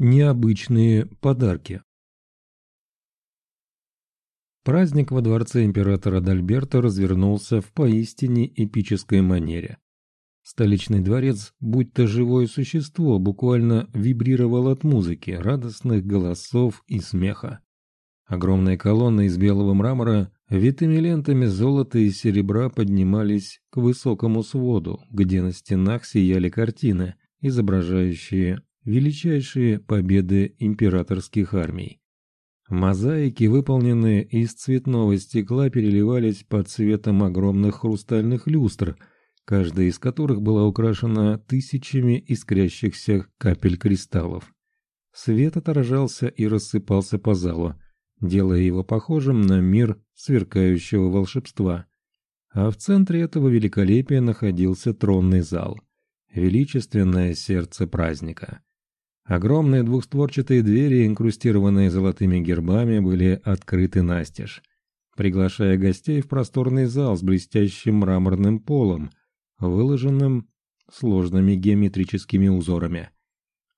необычные подарки. Праздник во дворце императора Дальберта развернулся в поистине эпической манере. Столичный дворец, будь то живое существо, буквально вибрировал от музыки, радостных голосов и смеха. Огромные колонны из белого мрамора витыми лентами золота и серебра поднимались к высокому своду, где на стенах сияли картины, изображающие величайшие победы императорских армий. Мозаики, выполненные из цветного стекла, переливались под цветом огромных хрустальных люстр, каждая из которых была украшена тысячами искрящихся капель кристаллов. Свет отражался и рассыпался по залу, делая его похожим на мир сверкающего волшебства. А в центре этого великолепия находился тронный зал, величественное сердце праздника. Огромные двухстворчатые двери, инкрустированные золотыми гербами, были открыты настежь, приглашая гостей в просторный зал с блестящим мраморным полом, выложенным сложными геометрическими узорами.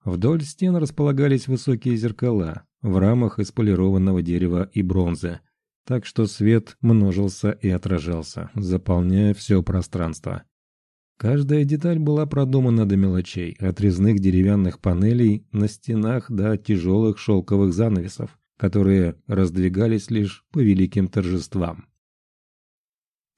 Вдоль стен располагались высокие зеркала в рамах из полированного дерева и бронзы, так что свет множился и отражался, заполняя все пространство. Каждая деталь была продумана до мелочей, от резных деревянных панелей на стенах до тяжелых шелковых занавесов, которые раздвигались лишь по великим торжествам.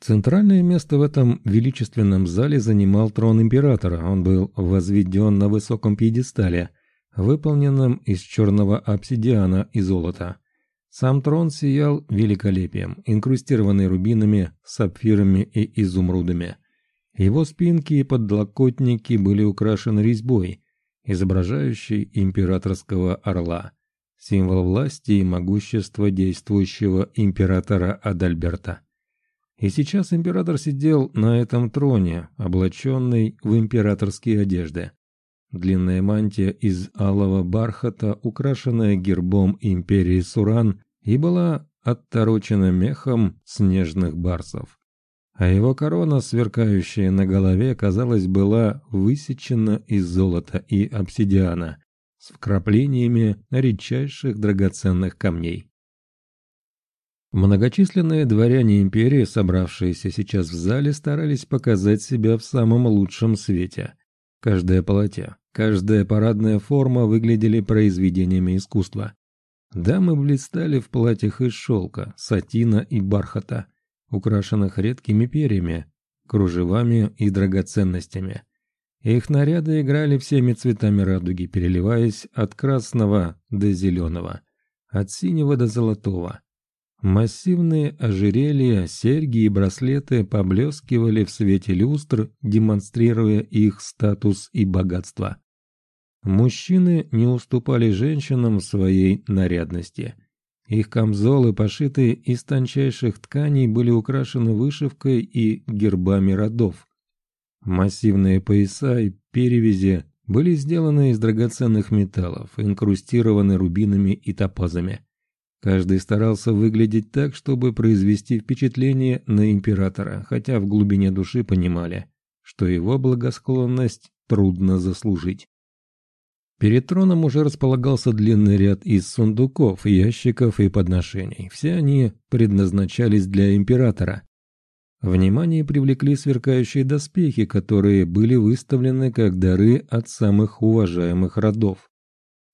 Центральное место в этом величественном зале занимал трон императора. Он был возведен на высоком пьедестале, выполненном из черного обсидиана и золота. Сам трон сиял великолепием, инкрустированный рубинами, сапфирами и изумрудами. Его спинки и подлокотники были украшены резьбой, изображающей императорского орла, символ власти и могущества действующего императора Адальберта. И сейчас император сидел на этом троне, облаченный в императорские одежды. Длинная мантия из алого бархата, украшенная гербом империи Суран, и была отторочена мехом снежных барсов а его корона, сверкающая на голове, казалось, была высечена из золота и обсидиана с вкраплениями редчайших драгоценных камней. Многочисленные дворяне империи, собравшиеся сейчас в зале, старались показать себя в самом лучшем свете. Каждое полотя, каждая парадная форма выглядели произведениями искусства. Дамы блистали в платьях из шелка, сатина и бархата – украшенных редкими перьями, кружевами и драгоценностями. Их наряды играли всеми цветами радуги, переливаясь от красного до зеленого, от синего до золотого. Массивные ожерелья, серьги и браслеты поблескивали в свете люстр, демонстрируя их статус и богатство. Мужчины не уступали женщинам своей нарядности – их камзолы, пошитые из тончайших тканей, были украшены вышивкой и гербами родов. Массивные пояса и перевязи были сделаны из драгоценных металлов, инкрустированы рубинами и топазами. Каждый старался выглядеть так, чтобы произвести впечатление на императора, хотя в глубине души понимали, что его благосклонность трудно заслужить. Перед троном уже располагался длинный ряд из сундуков, ящиков и подношений. Все они предназначались для императора. Внимание привлекли сверкающие доспехи, которые были выставлены как дары от самых уважаемых родов.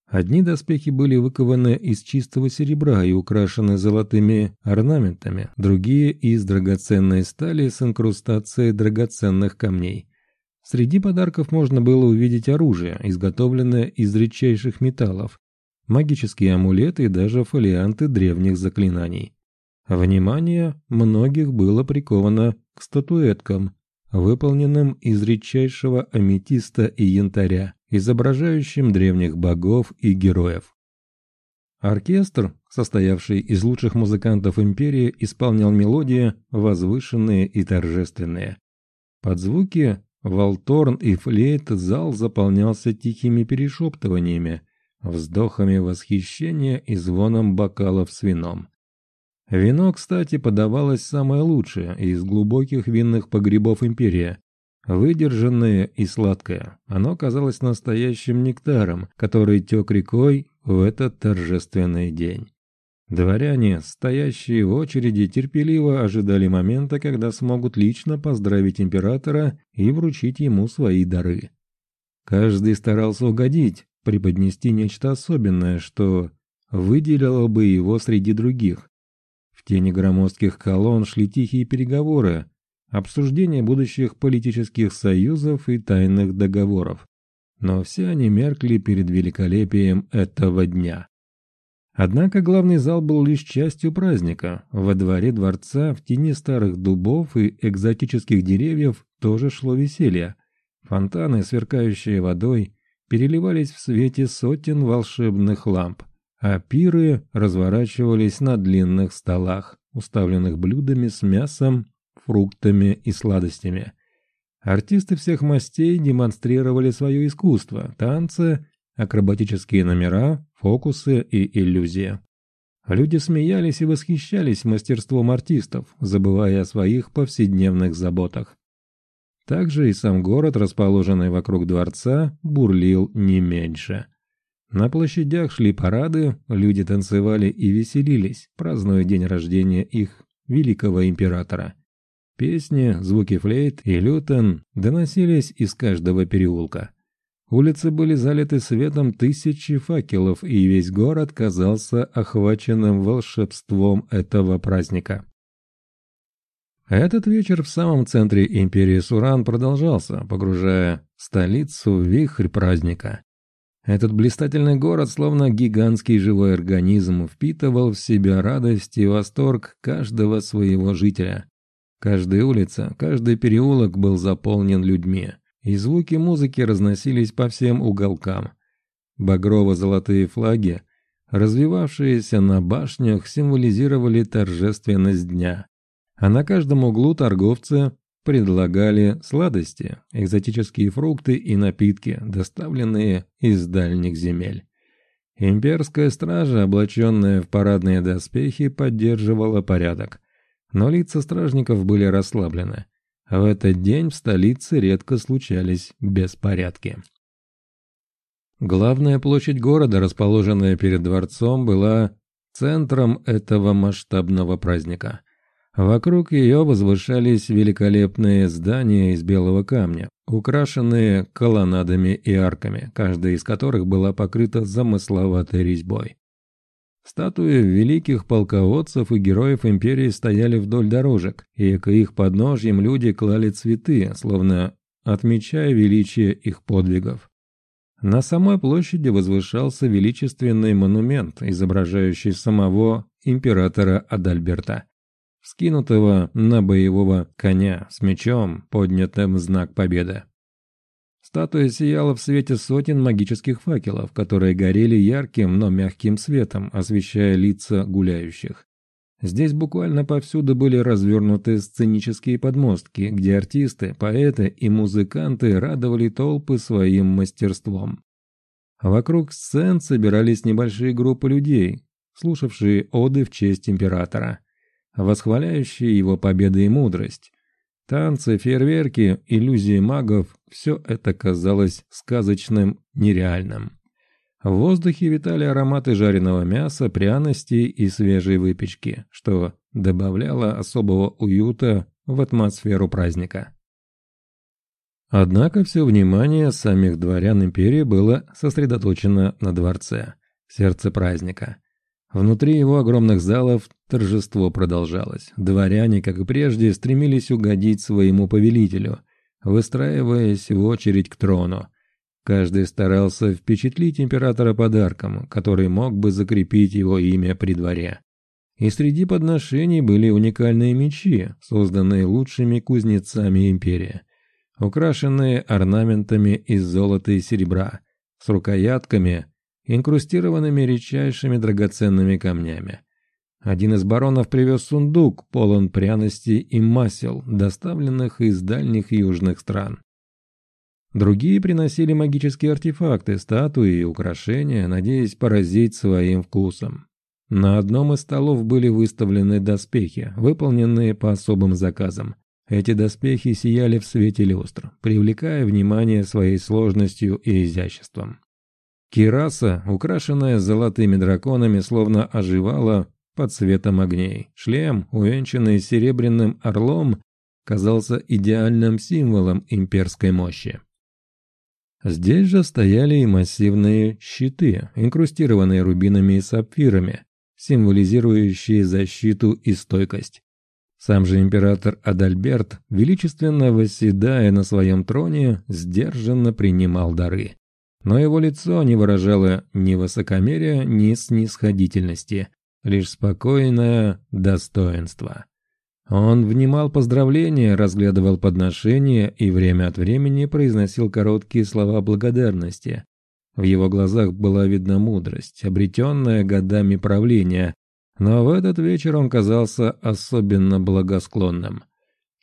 Одни доспехи были выкованы из чистого серебра и украшены золотыми орнаментами, другие – из драгоценной стали с инкрустацией драгоценных камней. Среди подарков можно было увидеть оружие, изготовленное из редчайших металлов, магические амулеты и даже фолианты древних заклинаний. Внимание многих было приковано к статуэткам, выполненным из редчайшего аметиста и янтаря, изображающим древних богов и героев. Оркестр, состоявший из лучших музыкантов империи, исполнял мелодии возвышенные и торжественные. Под звуки Волторн и флейт зал заполнялся тихими перешептываниями, вздохами восхищения и звоном бокалов с вином. Вино, кстати, подавалось самое лучшее из глубоких винных погребов империи, выдержанное и сладкое. Оно казалось настоящим нектаром, который тек рекой в этот торжественный день. Дворяне, стоящие в очереди, терпеливо ожидали момента, когда смогут лично поздравить императора и вручить ему свои дары. Каждый старался угодить, преподнести нечто особенное, что выделило бы его среди других. В тени громоздких колонн шли тихие переговоры, обсуждение будущих политических союзов и тайных договоров. Но все они меркли перед великолепием этого дня. Однако главный зал был лишь частью праздника. Во дворе дворца в тени старых дубов и экзотических деревьев тоже шло веселье. Фонтаны, сверкающие водой, переливались в свете сотен волшебных ламп, а пиры разворачивались на длинных столах, уставленных блюдами с мясом, фруктами и сладостями. Артисты всех мастей демонстрировали свое искусство, танцы, акробатические номера, фокусы и иллюзии. Люди смеялись и восхищались мастерством артистов, забывая о своих повседневных заботах. Также и сам город, расположенный вокруг дворца, бурлил не меньше. На площадях шли парады, люди танцевали и веселились, празднуя день рождения их великого императора. Песни, звуки флейт и лютен доносились из каждого переулка. Улицы были залиты светом тысячи факелов, и весь город казался охваченным волшебством этого праздника. Этот вечер в самом центре империи Суран продолжался, погружая столицу в вихрь праздника. Этот блистательный город, словно гигантский живой организм, впитывал в себя радость и восторг каждого своего жителя. Каждая улица, каждый переулок был заполнен людьми и звуки музыки разносились по всем уголкам. Багрово-золотые флаги, развивавшиеся на башнях, символизировали торжественность дня. А на каждом углу торговцы предлагали сладости, экзотические фрукты и напитки, доставленные из дальних земель. Имперская стража, облаченная в парадные доспехи, поддерживала порядок. Но лица стражников были расслаблены. В этот день в столице редко случались беспорядки. Главная площадь города, расположенная перед дворцом, была центром этого масштабного праздника. Вокруг ее возвышались великолепные здания из белого камня, украшенные колоннадами и арками, каждая из которых была покрыта замысловатой резьбой. Статуи великих полководцев и героев империи стояли вдоль дорожек, и к их подножьям люди клали цветы, словно отмечая величие их подвигов. На самой площади возвышался величественный монумент, изображающий самого императора Адальберта, скинутого на боевого коня с мечом, поднятым в знак победы. Статуя сияла в свете сотен магических факелов, которые горели ярким, но мягким светом, освещая лица гуляющих. Здесь буквально повсюду были развернуты сценические подмостки, где артисты, поэты и музыканты радовали толпы своим мастерством. Вокруг сцен собирались небольшие группы людей, слушавшие оды в честь императора, восхваляющие его победы и мудрость, Танцы, фейерверки, иллюзии магов – все это казалось сказочным, нереальным. В воздухе витали ароматы жареного мяса, пряностей и свежей выпечки, что добавляло особого уюта в атмосферу праздника. Однако все внимание самих дворян империи было сосредоточено на дворце, сердце праздника – Внутри его огромных залов торжество продолжалось. Дворяне, как и прежде, стремились угодить своему повелителю, выстраиваясь в очередь к трону. Каждый старался впечатлить императора подарком, который мог бы закрепить его имя при дворе. И среди подношений были уникальные мечи, созданные лучшими кузнецами империи, украшенные орнаментами из золота и серебра, с рукоятками, инкрустированными редчайшими драгоценными камнями. Один из баронов привез сундук, полон пряностей и масел, доставленных из дальних южных стран. Другие приносили магические артефакты, статуи и украшения, надеясь поразить своим вкусом. На одном из столов были выставлены доспехи, выполненные по особым заказам. Эти доспехи сияли в свете люстр, привлекая внимание своей сложностью и изяществом. Кираса, украшенная золотыми драконами, словно оживала под светом огней. Шлем, увенчанный серебряным орлом, казался идеальным символом имперской мощи. Здесь же стояли и массивные щиты, инкрустированные рубинами и сапфирами, символизирующие защиту и стойкость. Сам же император Адальберт, величественно восседая на своем троне, сдержанно принимал дары. Но его лицо не выражало ни высокомерия, ни снисходительности, лишь спокойное достоинство. Он внимал поздравления, разглядывал подношения и время от времени произносил короткие слова благодарности. В его глазах была видна мудрость, обретенная годами правления, но в этот вечер он казался особенно благосклонным.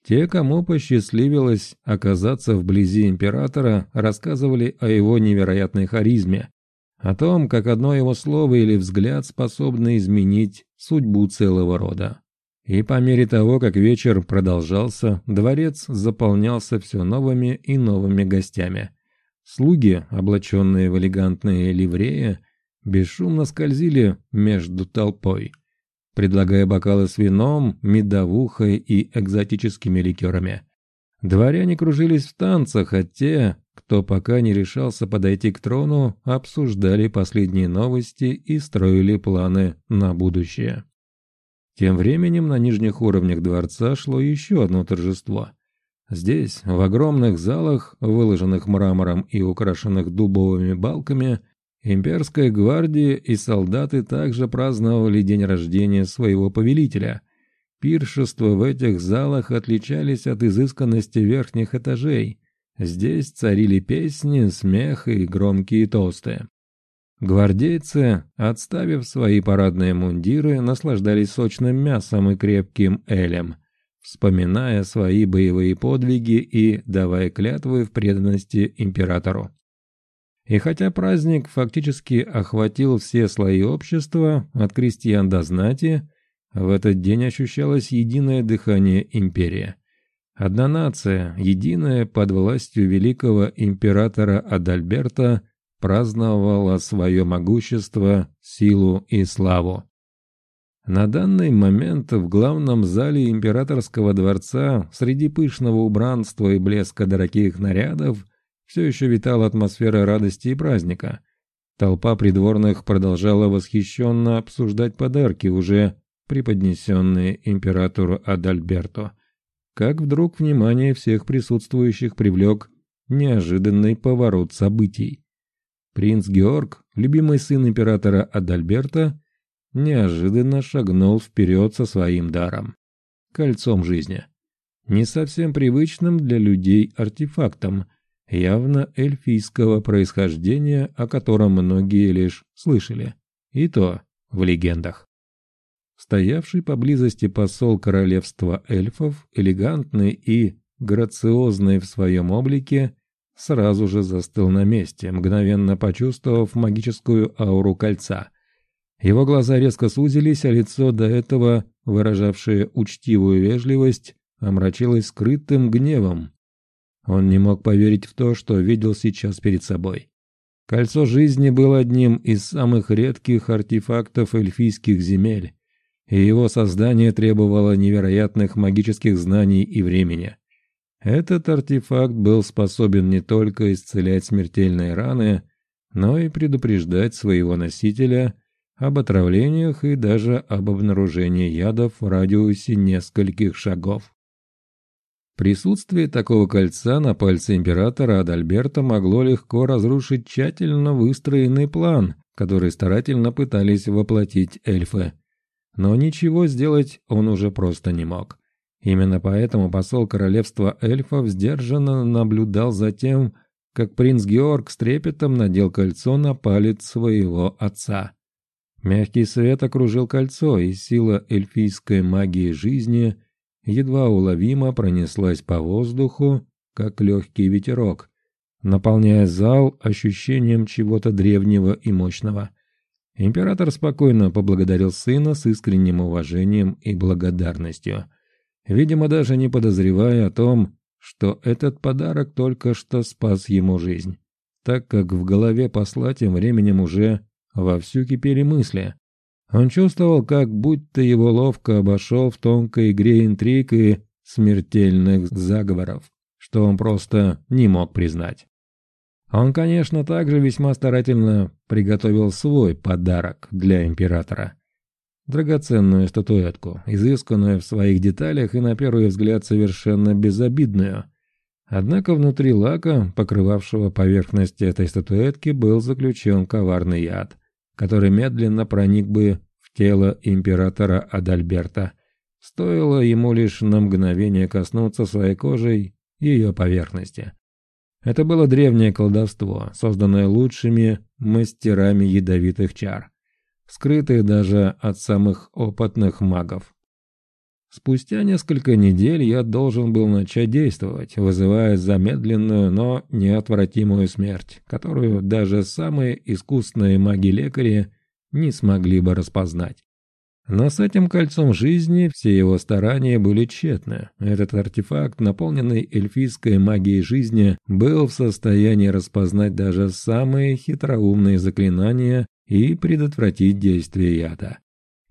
Те, кому посчастливилось оказаться вблизи императора, рассказывали о его невероятной харизме, о том, как одно его слово или взгляд способны изменить судьбу целого рода. И по мере того, как вечер продолжался, дворец заполнялся все новыми и новыми гостями. Слуги, облаченные в элегантные ливреи, бесшумно скользили между толпой – предлагая бокалы с вином, медовухой и экзотическими ликерами. Дворяне кружились в танцах, а те, кто пока не решался подойти к трону, обсуждали последние новости и строили планы на будущее. Тем временем на нижних уровнях дворца шло еще одно торжество. Здесь, в огромных залах, выложенных мрамором и украшенных дубовыми балками, Имперская гвардия и солдаты также праздновали день рождения своего повелителя. Пиршества в этих залах отличались от изысканности верхних этажей. Здесь царили песни, смех и громкие тосты. Гвардейцы, отставив свои парадные мундиры, наслаждались сочным мясом и крепким элем, вспоминая свои боевые подвиги и давая клятвы в преданности императору. И хотя праздник фактически охватил все слои общества, от крестьян до знати, в этот день ощущалось единое дыхание империи. Одна нация, единая под властью великого императора Адальберта, праздновала свое могущество, силу и славу. На данный момент в главном зале императорского дворца, среди пышного убранства и блеска дорогих нарядов, все еще витала атмосфера радости и праздника. Толпа придворных продолжала восхищенно обсуждать подарки, уже преподнесенные императору Адальберто. Как вдруг внимание всех присутствующих привлек неожиданный поворот событий. Принц Георг, любимый сын императора Адальберта, неожиданно шагнул вперед со своим даром – кольцом жизни. Не совсем привычным для людей артефактом – явно эльфийского происхождения, о котором многие лишь слышали, и то в легендах. Стоявший поблизости посол королевства эльфов, элегантный и грациозный в своем облике, сразу же застыл на месте, мгновенно почувствовав магическую ауру кольца. Его глаза резко сузились, а лицо, до этого выражавшее учтивую вежливость, омрачилось скрытым гневом, он не мог поверить в то, что видел сейчас перед собой. Кольцо жизни было одним из самых редких артефактов эльфийских земель, и его создание требовало невероятных магических знаний и времени. Этот артефакт был способен не только исцелять смертельные раны, но и предупреждать своего носителя об отравлениях и даже об обнаружении ядов в радиусе нескольких шагов. Присутствие такого кольца на пальце императора Адальберта могло легко разрушить тщательно выстроенный план, который старательно пытались воплотить эльфы. Но ничего сделать он уже просто не мог. Именно поэтому посол королевства эльфов сдержанно наблюдал за тем, как принц Георг с трепетом надел кольцо на палец своего отца. Мягкий свет окружил кольцо, и сила эльфийской магии жизни – едва уловимо пронеслась по воздуху, как легкий ветерок, наполняя зал ощущением чего-то древнего и мощного. Император спокойно поблагодарил сына с искренним уважением и благодарностью. видимо, даже не подозревая о том, что этот подарок только что спас ему жизнь, так как в голове посла тем временем уже вовсю кипели мысли. Он чувствовал, как будто его ловко обошел в тонкой игре интриг и смертельных заговоров, что он просто не мог признать. Он, конечно, также весьма старательно приготовил свой подарок для императора. Драгоценную статуэтку, изысканную в своих деталях и на первый взгляд совершенно безобидную. Однако внутри лака, покрывавшего поверхность этой статуэтки, был заключен коварный яд, который медленно проник бы в тело императора Адальберта. Стоило ему лишь на мгновение коснуться своей кожей ее поверхности. Это было древнее колдовство, созданное лучшими мастерами ядовитых чар, скрытое даже от самых опытных магов. Спустя несколько недель я должен был начать действовать, вызывая замедленную, но неотвратимую смерть, которую даже самые искусные маги-лекари не смогли бы распознать. Но с этим кольцом жизни все его старания были тщетны. Этот артефакт, наполненный эльфийской магией жизни, был в состоянии распознать даже самые хитроумные заклинания и предотвратить действие яда.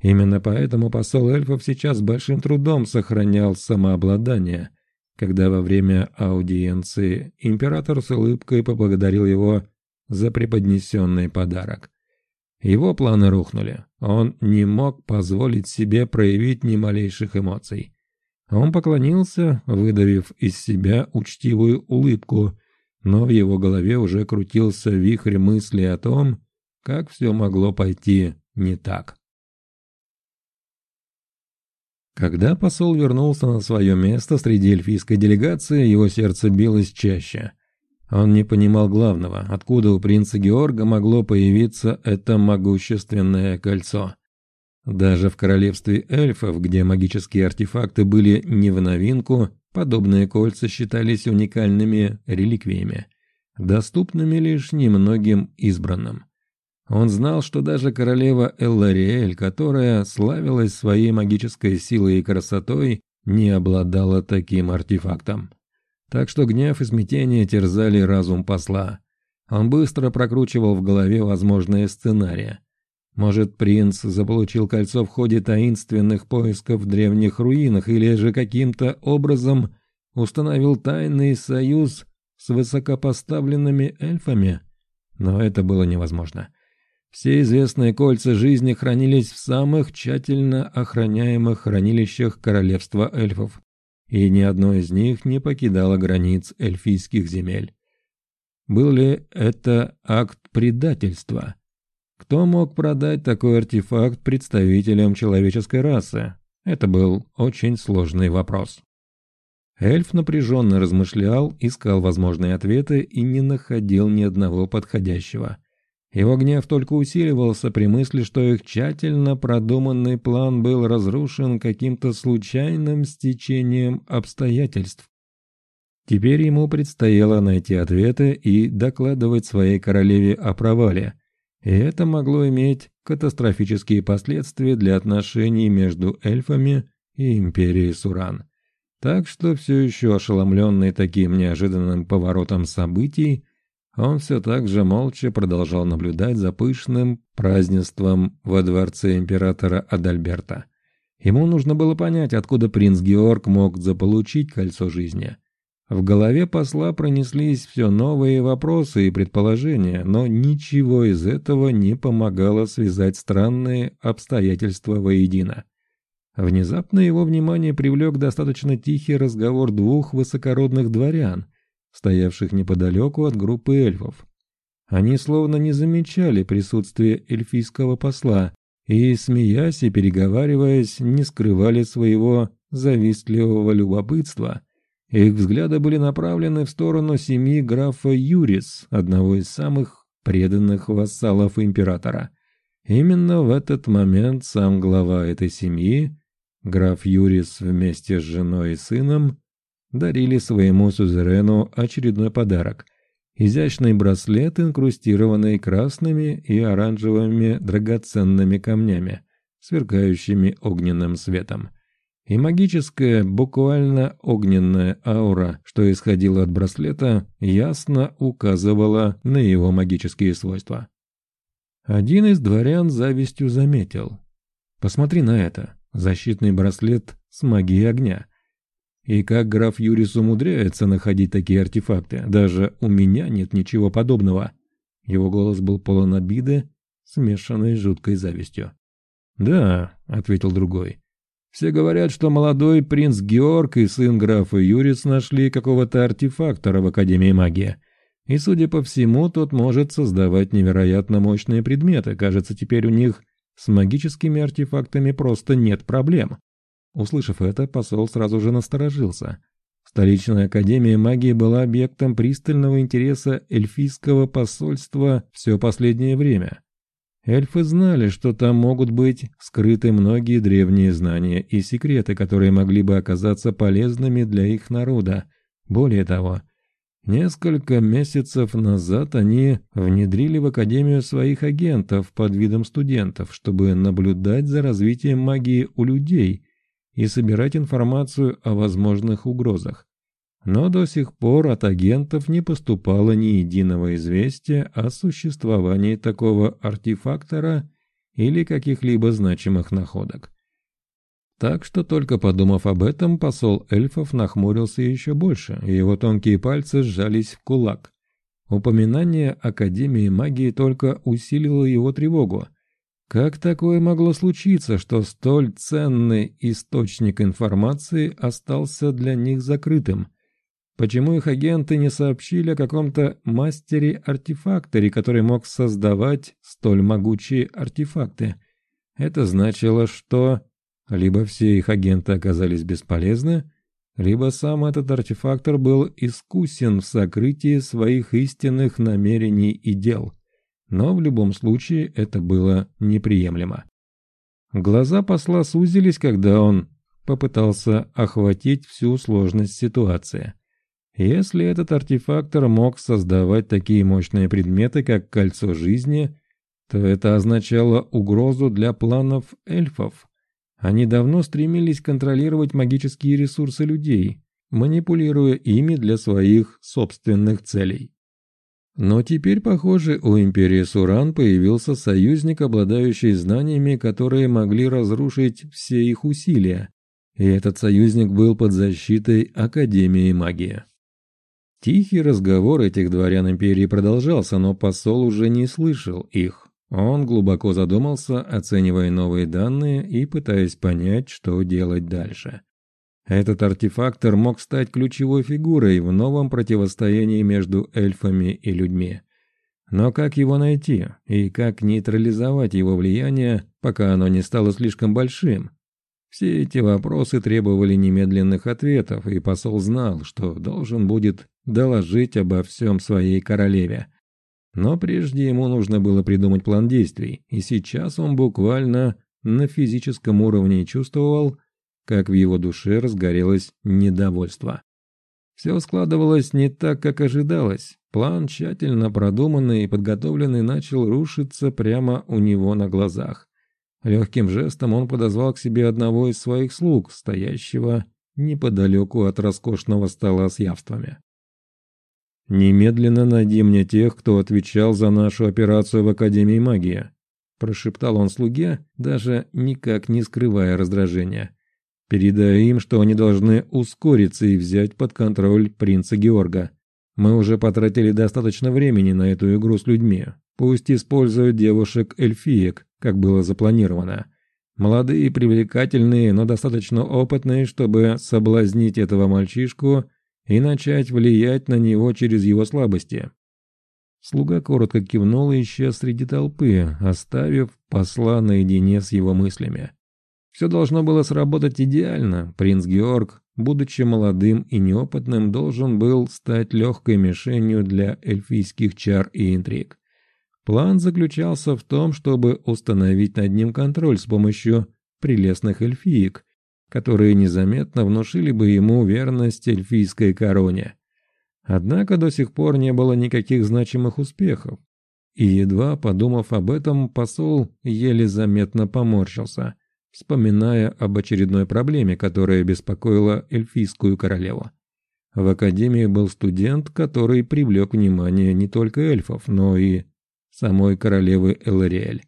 Именно поэтому посол эльфов сейчас с большим трудом сохранял самообладание, когда во время аудиенции император с улыбкой поблагодарил его за преподнесенный подарок. Его планы рухнули. Он не мог позволить себе проявить ни малейших эмоций. Он поклонился, выдавив из себя учтивую улыбку, но в его голове уже крутился вихрь мыслей о том, как все могло пойти не так. Когда посол вернулся на свое место среди эльфийской делегации, его сердце билось чаще – он не понимал главного, откуда у принца Георга могло появиться это могущественное кольцо. Даже в королевстве эльфов, где магические артефакты были не в новинку, подобные кольца считались уникальными реликвиями, доступными лишь немногим избранным. Он знал, что даже королева Эллариэль, которая славилась своей магической силой и красотой, не обладала таким артефактом. Так что гнев и смятение терзали разум посла. Он быстро прокручивал в голове возможные сценарии. Может, принц заполучил кольцо в ходе таинственных поисков в древних руинах или же каким-то образом установил тайный союз с высокопоставленными эльфами? Но это было невозможно. Все известные кольца жизни хранились в самых тщательно охраняемых хранилищах королевства эльфов и ни одно из них не покидало границ эльфийских земель. Был ли это акт предательства? Кто мог продать такой артефакт представителям человеческой расы? Это был очень сложный вопрос. Эльф напряженно размышлял, искал возможные ответы и не находил ни одного подходящего. Его гнев только усиливался при мысли, что их тщательно продуманный план был разрушен каким-то случайным стечением обстоятельств. Теперь ему предстояло найти ответы и докладывать своей королеве о провале, и это могло иметь катастрофические последствия для отношений между эльфами и империей Суран. Так что все еще ошеломленный таким неожиданным поворотом событий, он все так же молча продолжал наблюдать за пышным празднеством во дворце императора Адальберта. Ему нужно было понять, откуда принц Георг мог заполучить кольцо жизни. В голове посла пронеслись все новые вопросы и предположения, но ничего из этого не помогало связать странные обстоятельства воедино. Внезапно его внимание привлек достаточно тихий разговор двух высокородных дворян – стоявших неподалеку от группы эльфов. Они словно не замечали присутствия эльфийского посла и, смеясь и переговариваясь, не скрывали своего завистливого любопытства. Их взгляды были направлены в сторону семьи графа Юрис, одного из самых преданных вассалов императора. Именно в этот момент сам глава этой семьи, граф Юрис вместе с женой и сыном, дарили своему сюзерену очередной подарок – изящный браслет, инкрустированный красными и оранжевыми драгоценными камнями, сверкающими огненным светом. и магическая, буквально огненная аура, что исходила от браслета, ясно указывала на его магические свойства. Один из дворян завистью заметил. «Посмотри на это. Защитный браслет с магией огня. И как граф Юрис умудряется находить такие артефакты? Даже у меня нет ничего подобного». Его голос был полон обиды, смешанной с жуткой завистью. «Да», — ответил другой, все говорят, что молодой принц Георг и сын графа Юрис нашли какого-то артефактора в Академии магии. И, судя по всему, тот может создавать невероятно мощные предметы. Кажется, теперь у них с магическими артефактами просто нет проблем. Услышав это, посол сразу же насторожился. Столичная Академия магии была объектом пристального интереса эльфийского посольства все последнее время. Эльфы знали, что там могут быть скрыты многие древние знания и секреты, которые могли бы оказаться полезными для их народа. Более того, несколько месяцев назад они внедрили в Академию своих агентов под видом студентов, чтобы наблюдать за развитием магии у людей и собирать информацию о возможных угрозах. Но до сих пор от агентов не поступало ни единого известия о существовании такого артефактора или каких-либо значимых находок. Так что только подумав об этом, посол эльфов нахмурился еще больше, и его тонкие пальцы сжались в кулак. Упоминание Академии магии только усилило его тревогу. Как такое могло случиться, что столь ценный источник информации остался для них закрытым? Почему их агенты не сообщили о каком-то мастере-артефакторе, который мог создавать столь могучие артефакты? Это значило, что либо все их агенты оказались бесполезны, либо сам этот артефактор был искусен в сокрытии своих истинных намерений и дел. Но в любом случае это было неприемлемо. Глаза посла сузились, когда он попытался охватить всю сложность ситуации – если этот артефактор мог создавать такие мощные предметы, как кольцо жизни, то это означало угрозу для планов эльфов. Они давно стремились контролировать магические ресурсы людей, манипулируя ими для своих собственных целей. Но теперь, похоже, у Империи Суран появился союзник, обладающий знаниями, которые могли разрушить все их усилия. И этот союзник был под защитой Академии магии. Тихий разговор этих дворян империи продолжался, но посол уже не слышал их. Он глубоко задумался, оценивая новые данные и пытаясь понять, что делать дальше. Этот артефактор мог стать ключевой фигурой в новом противостоянии между эльфами и людьми. Но как его найти и как нейтрализовать его влияние, пока оно не стало слишком большим? Все эти вопросы требовали немедленных ответов, и посол знал, что должен будет доложить обо всем своей королеве. Но прежде ему нужно было придумать план действий, и сейчас он буквально на физическом уровне чувствовал, как в его душе разгорелось недовольство. Все складывалось не так, как ожидалось. План, тщательно продуманный и подготовленный, начал рушиться прямо у него на глазах. Легким жестом он подозвал к себе одного из своих слуг, стоящего неподалеку от роскошного стола с явствами. «Немедленно найди мне тех, кто отвечал за нашу операцию в Академии магии», прошептал он слуге, даже никак не скрывая раздражения. «Передай им, что они должны ускориться и взять под контроль принца Георга. Мы уже потратили достаточно времени на эту игру с людьми. Пусть используют девушек-эльфиек, как было запланировано. Молодые и привлекательные, но достаточно опытные, чтобы соблазнить этого мальчишку и начать влиять на него через его слабости. Слуга коротко кивнул и исчез среди толпы, оставив посла наедине с его мыслями. Все должно было сработать идеально. Принц Георг, будучи молодым и неопытным, должен был стать легкой мишенью для эльфийских чар и интриг. План заключался в том, чтобы установить над ним контроль с помощью прелестных эльфиек, которые незаметно внушили бы ему верность эльфийской короне. Однако до сих пор не было никаких значимых успехов. И едва подумав об этом, посол еле заметно поморщился. Вспоминая об очередной проблеме, которая беспокоила эльфийскую королеву. В академии был студент, который привлек внимание не только эльфов, но и самой королевы Элариэль.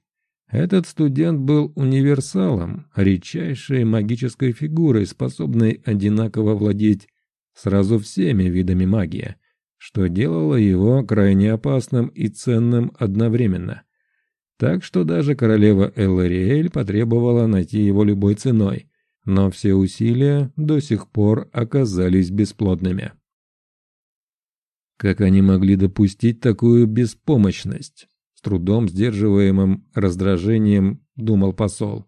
Этот студент был универсалом, редчайшей магической фигурой, способной одинаково владеть сразу всеми видами магии, что делало его крайне опасным и ценным одновременно. Так что даже королева Эллариэль потребовала найти его любой ценой, но все усилия до сих пор оказались бесплодными. Как они могли допустить такую беспомощность? С трудом сдерживаемым раздражением думал посол.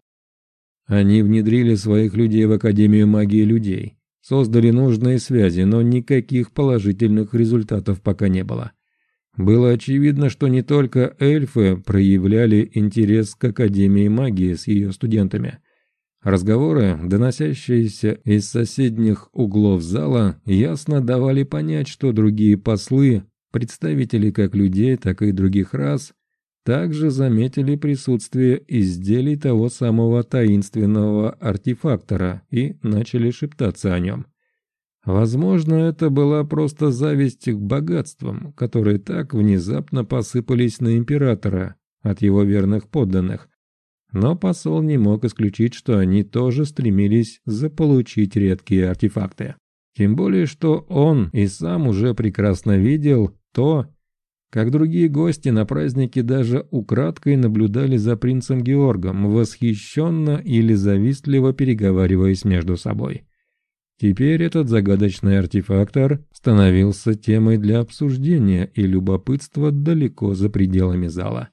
Они внедрили своих людей в Академию магии людей, создали нужные связи, но никаких положительных результатов пока не было. Было очевидно, что не только эльфы проявляли интерес к Академии магии с ее студентами. Разговоры, доносящиеся из соседних углов зала, ясно давали понять, что другие послы, представители как людей, так и других рас, также заметили присутствие изделий того самого таинственного артефактора и начали шептаться о нем. Возможно, это была просто зависть к богатствам, которые так внезапно посыпались на императора от его верных подданных. Но посол не мог исключить, что они тоже стремились заполучить редкие артефакты. Тем более, что он и сам уже прекрасно видел то, как другие гости на празднике даже украдкой наблюдали за принцем Георгом, восхищенно или завистливо переговариваясь между собой. Теперь этот загадочный артефактор становился темой для обсуждения и любопытства далеко за пределами зала.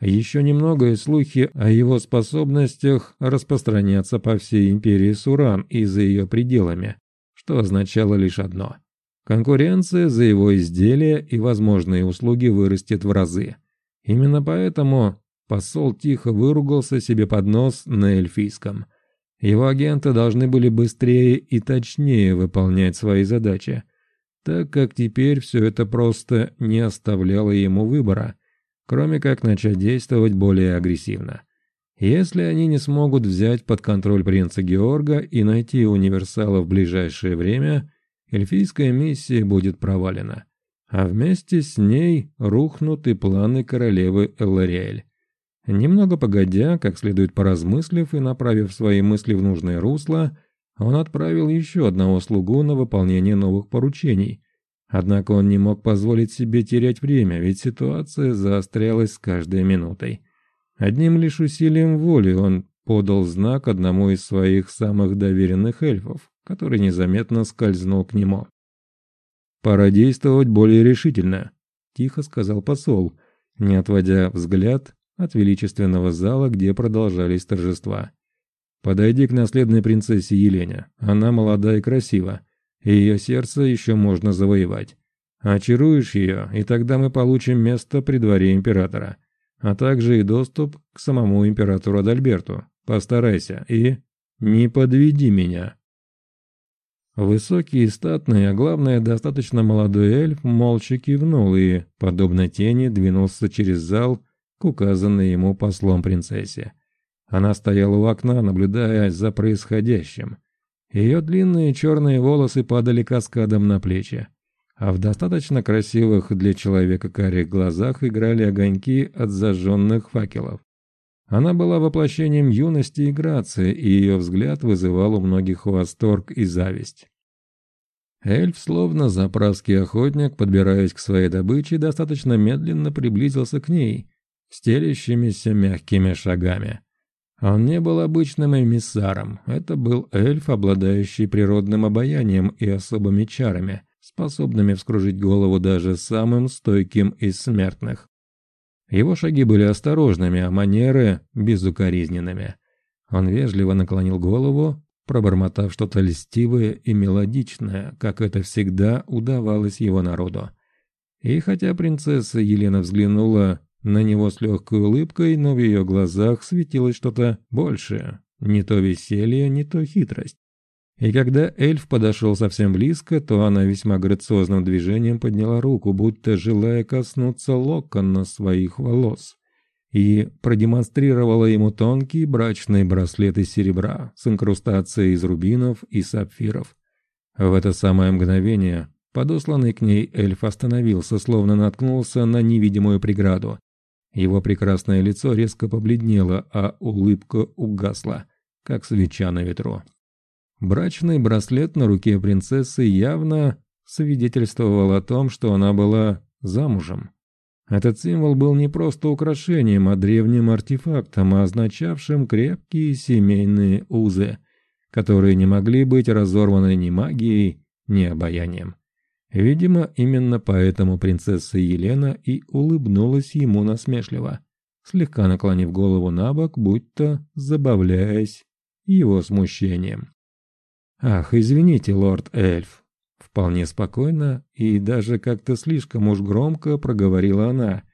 Еще немного и слухи о его способностях распространятся по всей империи Суран и за ее пределами, что означало лишь одно. Конкуренция за его изделия и возможные услуги вырастет в разы. Именно поэтому посол тихо выругался себе под нос на эльфийском – его агенты должны были быстрее и точнее выполнять свои задачи, так как теперь все это просто не оставляло ему выбора, кроме как начать действовать более агрессивно. Если они не смогут взять под контроль принца Георга и найти универсала в ближайшее время, эльфийская миссия будет провалена, а вместе с ней рухнут и планы королевы Эллариэль. Немного погодя, как следует поразмыслив и направив свои мысли в нужное русло, он отправил еще одного слугу на выполнение новых поручений. Однако он не мог позволить себе терять время, ведь ситуация заострялась с каждой минутой. Одним лишь усилием воли он подал знак одному из своих самых доверенных эльфов, который незаметно скользнул к нему. «Пора действовать более решительно», – тихо сказал посол, не отводя взгляд от величественного зала, где продолжались торжества. «Подойди к наследной принцессе Елене. Она молода и красива, ее сердце еще можно завоевать. Очаруешь ее, и тогда мы получим место при дворе императора, а также и доступ к самому императору Адальберту. Постарайся и не подведи меня». Высокий и статный, а главное, достаточно молодой эльф молча кивнул и, подобно тени, двинулся через зал к указанной ему послом принцессе. Она стояла у окна, наблюдая за происходящим. Ее длинные черные волосы падали каскадом на плечи, а в достаточно красивых для человека карих глазах играли огоньки от зажженных факелов. Она была воплощением юности и грации, и ее взгляд вызывал у многих восторг и зависть. Эльф, словно заправский охотник, подбираясь к своей добыче, достаточно медленно приблизился к ней стелящимися мягкими шагами. Он не был обычным эмиссаром, это был эльф, обладающий природным обаянием и особыми чарами, способными вскружить голову даже самым стойким из смертных. Его шаги были осторожными, а манеры – безукоризненными. Он вежливо наклонил голову, пробормотав что-то льстивое и мелодичное, как это всегда удавалось его народу. И хотя принцесса Елена взглянула на него с легкой улыбкой, но в ее глазах светилось что-то большее. Не то веселье, не то хитрость. И когда эльф подошел совсем близко, то она весьма грациозным движением подняла руку, будто желая коснуться локона своих волос. и продемонстрировала ему тонкий брачный браслет из серебра с инкрустацией из рубинов и сапфиров. В это самое мгновение подосланный к ней эльф остановился, словно наткнулся на невидимую преграду. Его прекрасное лицо резко побледнело, а улыбка угасла, как свеча на ветру. Брачный браслет на руке принцессы явно свидетельствовал о том, что она была замужем. Этот символ был не просто украшением, а древним артефактом, означавшим крепкие семейные узы, которые не могли быть разорваны ни магией, ни обаянием. Видимо, именно поэтому принцесса Елена и улыбнулась ему насмешливо, слегка наклонив голову на бок, будто забавляясь его смущением. «Ах, извините, лорд-эльф, Вполне спокойно и даже как-то слишком уж громко проговорила она.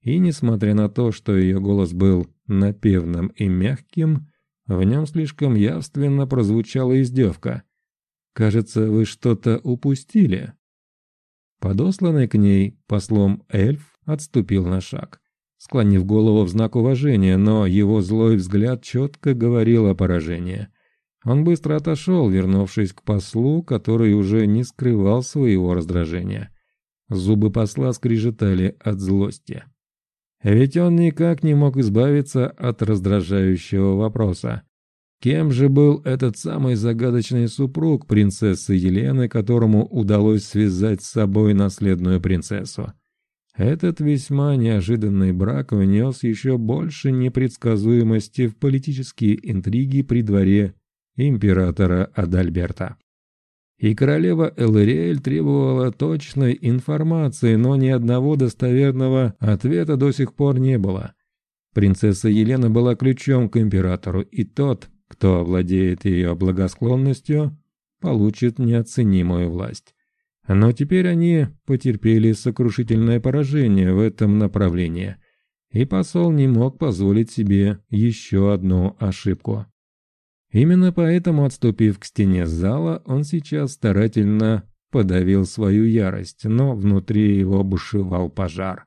И несмотря на то, что ее голос был напевным и мягким, в нем слишком явственно прозвучала издевка. «Кажется, вы что-то упустили». Подосланный к ней послом эльф отступил на шаг, склонив голову в знак уважения, но его злой взгляд четко говорил о поражении – он быстро отошел, вернувшись к послу, который уже не скрывал своего раздражения. Зубы посла скрежетали от злости. Ведь он никак не мог избавиться от раздражающего вопроса. Кем же был этот самый загадочный супруг принцессы Елены, которому удалось связать с собой наследную принцессу? Этот весьма неожиданный брак внес еще больше непредсказуемости в политические интриги при дворе императора Адальберта. И королева Элэриэль требовала точной информации, но ни одного достоверного ответа до сих пор не было. Принцесса Елена была ключом к императору, и тот, кто овладеет ее благосклонностью, получит неоценимую власть. Но теперь они потерпели сокрушительное поражение в этом направлении, и посол не мог позволить себе еще одну ошибку. Именно поэтому, отступив к стене зала, он сейчас старательно подавил свою ярость, но внутри его бушевал пожар.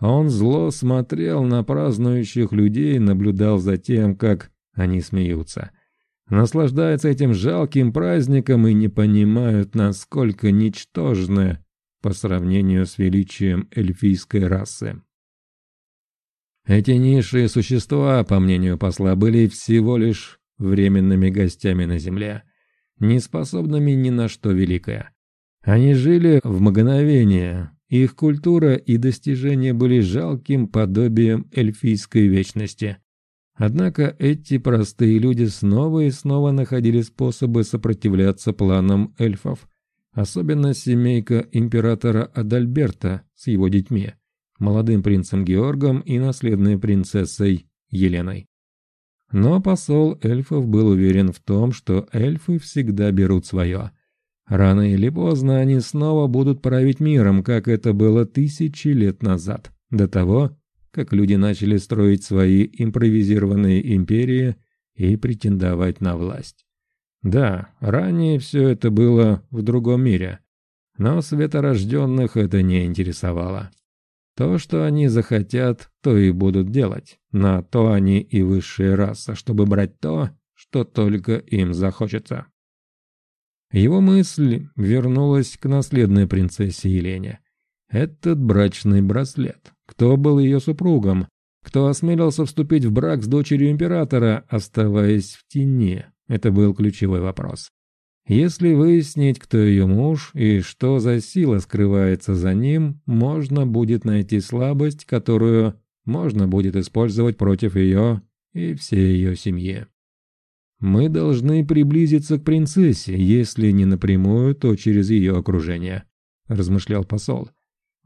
Он зло смотрел на празднующих людей наблюдал за тем, как они смеются. Наслаждаются этим жалким праздником и не понимают, насколько ничтожны по сравнению с величием эльфийской расы. Эти низшие существа, по мнению посла, были всего лишь временными гостями на земле, не способными ни на что великое. Они жили в мгновение, их культура и достижения были жалким подобием эльфийской вечности. Однако эти простые люди снова и снова находили способы сопротивляться планам эльфов, особенно семейка императора Адальберта с его детьми, молодым принцем Георгом и наследной принцессой Еленой. Но посол эльфов был уверен в том, что эльфы всегда берут свое. Рано или поздно они снова будут править миром, как это было тысячи лет назад, до того, как люди начали строить свои импровизированные империи и претендовать на власть. Да, ранее все это было в другом мире, но светорожденных это не интересовало. То, что они захотят, то и будут делать. На то они и высшая раса, чтобы брать то, что только им захочется. Его мысль вернулась к наследной принцессе Елене. Этот брачный браслет. Кто был ее супругом? Кто осмелился вступить в брак с дочерью императора, оставаясь в тени? Это был ключевой вопрос. Если выяснить, кто ее муж и что за сила скрывается за ним, можно будет найти слабость, которую можно будет использовать против ее и всей ее семьи. Мы должны приблизиться к принцессе, если не напрямую, то через ее окружение, размышлял посол.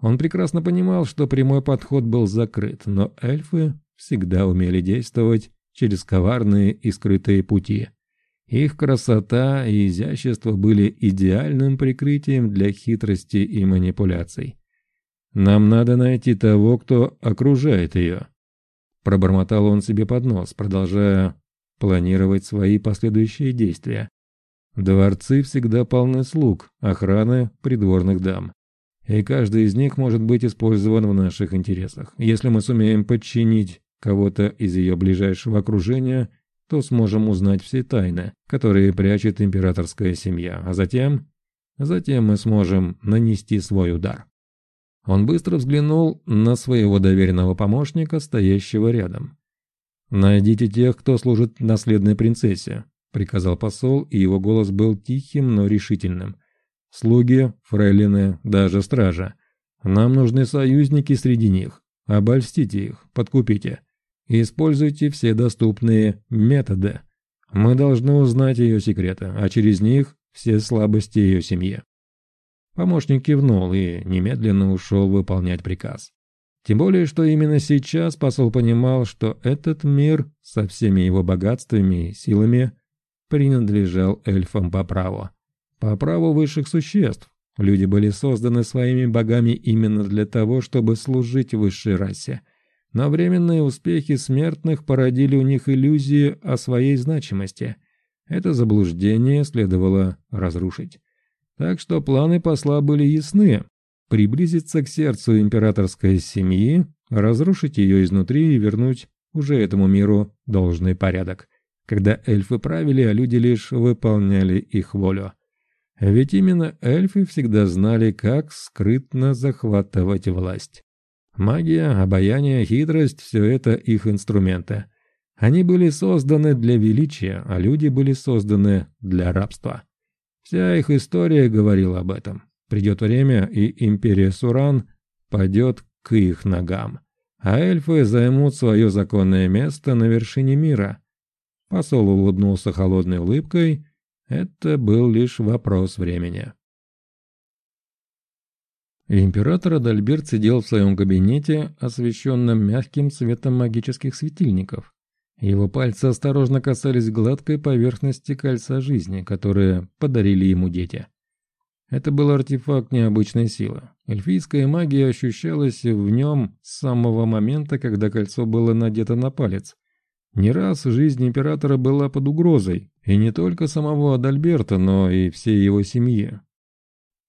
Он прекрасно понимал, что прямой подход был закрыт, но эльфы всегда умели действовать через коварные и скрытые пути – их красота и изящество были идеальным прикрытием для хитрости и манипуляций. «Нам надо найти того, кто окружает ее», – пробормотал он себе под нос, продолжая планировать свои последующие действия. Дворцы всегда полны слуг, охраны, придворных дам. И каждый из них может быть использован в наших интересах. Если мы сумеем подчинить кого-то из ее ближайшего окружения, то сможем узнать все тайны, которые прячет императорская семья, а затем... Затем мы сможем нанести свой удар. Он быстро взглянул на своего доверенного помощника, стоящего рядом. «Найдите тех, кто служит наследной принцессе», — приказал посол, и его голос был тихим, но решительным. «Слуги, фрейлины, даже стража. Нам нужны союзники среди них. Обольстите их, подкупите. Используйте все доступные методы. Мы должны узнать ее секреты, а через них все слабости ее семьи». Помощник кивнул и немедленно ушел выполнять приказ. Тем более, что именно сейчас посол понимал, что этот мир со всеми его богатствами и силами принадлежал эльфам по праву. По праву высших существ. Люди были созданы своими богами именно для того, чтобы служить высшей расе. Но временные успехи смертных породили у них иллюзии о своей значимости. Это заблуждение следовало разрушить. Так что планы посла были ясны. Приблизиться к сердцу императорской семьи, разрушить ее изнутри и вернуть уже этому миру должный порядок, когда эльфы правили, а люди лишь выполняли их волю. Ведь именно эльфы всегда знали, как скрытно захватывать власть. Магия, обаяние, хитрость – все это их инструменты. Они были созданы для величия, а люди были созданы для рабства. Вся их история говорила об этом. Придет время, и империя Суран пойдет к их ногам, а эльфы займут свое законное место на вершине мира. Посол улыбнулся холодной улыбкой. Это был лишь вопрос времени. Император Адальберт сидел в своем кабинете, освещенном мягким светом магических светильников. Его пальцы осторожно касались гладкой поверхности кольца жизни, которые подарили ему дети. Это был артефакт необычной силы. Эльфийская магия ощущалась в нем с самого момента, когда кольцо было надето на палец. Не раз жизнь императора была под угрозой, и не только самого Адальберта, но и всей его семьи.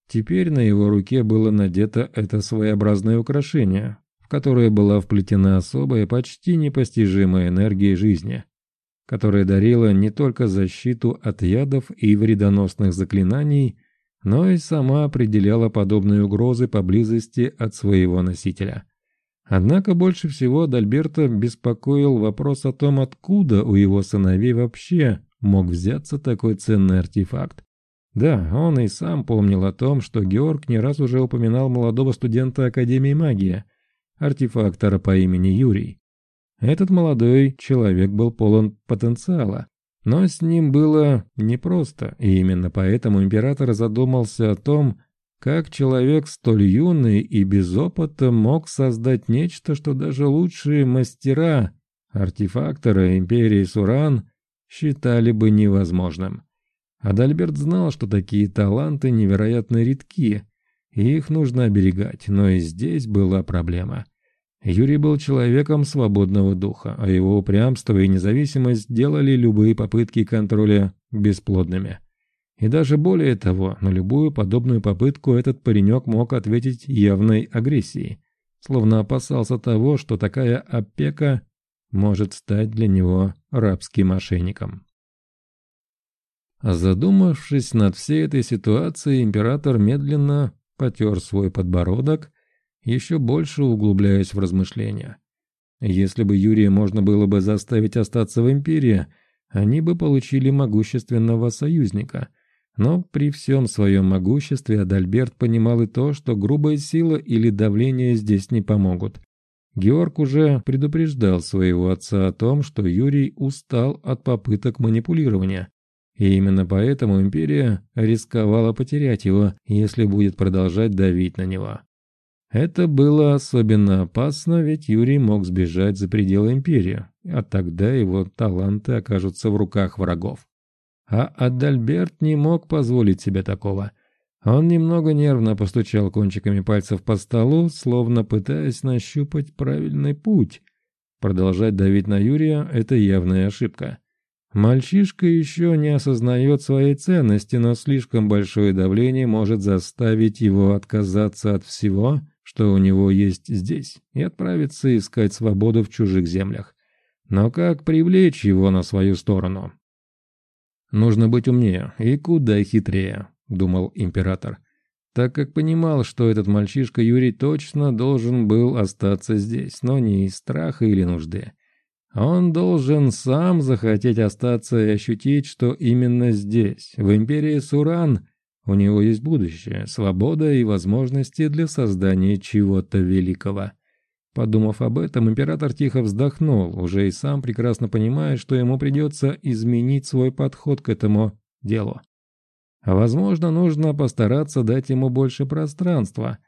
Теперь на его руке было надето это своеобразное украшение, которое была вплетена особая, почти непостижимая энергия жизни, которая дарила не только защиту от ядов и вредоносных заклинаний, но и сама определяла подобные угрозы поблизости от своего носителя. Однако больше всего Дальберта беспокоил вопрос о том, откуда у его сыновей вообще мог взяться такой ценный артефакт. Да, он и сам помнил о том, что Георг не раз уже упоминал молодого студента Академии магии, артефактора по имени Юрий. Этот молодой человек был полон потенциала, но с ним было непросто, и именно поэтому император задумался о том, как человек столь юный и без опыта мог создать нечто, что даже лучшие мастера, артефакторы империи Суран, считали бы невозможным. Адальберт знал, что такие таланты невероятно редки, и их нужно оберегать, но и здесь была проблема. Юрий был человеком свободного духа, а его упрямство и независимость делали любые попытки контроля бесплодными. И даже более того, на любую подобную попытку этот паренек мог ответить явной агрессией, словно опасался того, что такая опека может стать для него рабским мошенником. Задумавшись над всей этой ситуацией, император медленно потер свой подбородок еще больше углубляясь в размышления. Если бы Юрия можно было бы заставить остаться в империи, они бы получили могущественного союзника. Но при всем своем могуществе Адальберт понимал и то, что грубая сила или давление здесь не помогут. Георг уже предупреждал своего отца о том, что Юрий устал от попыток манипулирования. И именно поэтому империя рисковала потерять его, если будет продолжать давить на него. Это было особенно опасно, ведь Юрий мог сбежать за пределы империи, а тогда его таланты окажутся в руках врагов. А Адальберт не мог позволить себе такого. Он немного нервно постучал кончиками пальцев по столу, словно пытаясь нащупать правильный путь. Продолжать давить на Юрия – это явная ошибка. Мальчишка еще не осознает своей ценности, но слишком большое давление может заставить его отказаться от всего – что у него есть здесь, и отправиться искать свободу в чужих землях. Но как привлечь его на свою сторону? Нужно быть умнее и куда хитрее, думал император, так как понимал, что этот мальчишка Юрий точно должен был остаться здесь, но не из страха или нужды. Он должен сам захотеть остаться и ощутить, что именно здесь, в империи Суран, у него есть будущее, свобода и возможности для создания чего-то великого. Подумав об этом, император тихо вздохнул, уже и сам прекрасно понимая, что ему придется изменить свой подход к этому делу. Возможно, нужно постараться дать ему больше пространства,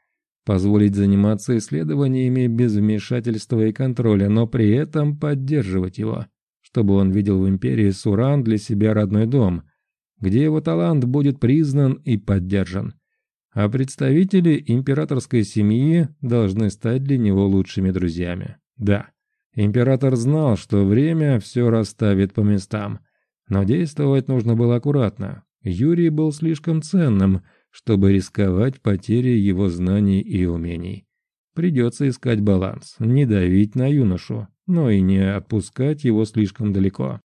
позволить заниматься исследованиями без вмешательства и контроля, но при этом поддерживать его, чтобы он видел в империи Суран для себя родной дом – где его талант будет признан и поддержан. А представители императорской семьи должны стать для него лучшими друзьями. Да, император знал, что время все расставит по местам, но действовать нужно было аккуратно. Юрий был слишком ценным, чтобы рисковать потерей его знаний и умений. Придется искать баланс, не давить на юношу, но и не отпускать его слишком далеко.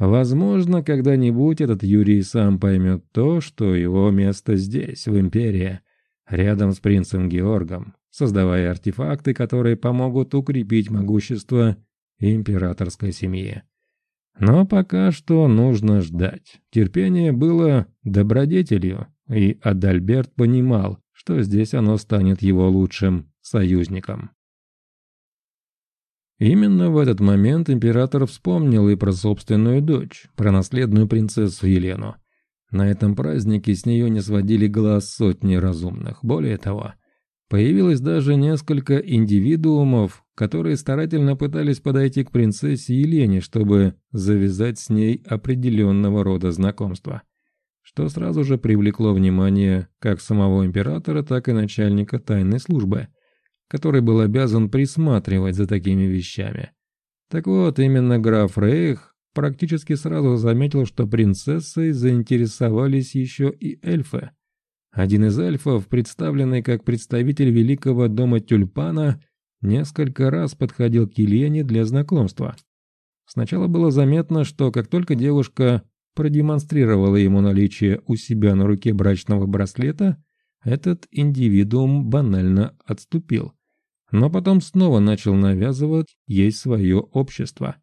Возможно, когда-нибудь этот Юрий сам поймет то, что его место здесь, в Империи, рядом с принцем Георгом, создавая артефакты, которые помогут укрепить могущество императорской семьи. Но пока что нужно ждать. Терпение было добродетелью, и Адальберт понимал, что здесь оно станет его лучшим союзником. Именно в этот момент император вспомнил и про собственную дочь, про наследную принцессу Елену. На этом празднике с нее не сводили глаз сотни разумных. Более того, появилось даже несколько индивидуумов, которые старательно пытались подойти к принцессе Елене, чтобы завязать с ней определенного рода знакомства, что сразу же привлекло внимание как самого императора, так и начальника тайной службы – который был обязан присматривать за такими вещами. Так вот, именно граф Рейх практически сразу заметил, что принцессой заинтересовались еще и эльфы. Один из эльфов, представленный как представитель великого дома Тюльпана, несколько раз подходил к Елене для знакомства. Сначала было заметно, что как только девушка продемонстрировала ему наличие у себя на руке брачного браслета, этот индивидуум банально отступил но потом снова начал навязывать ей свое общество.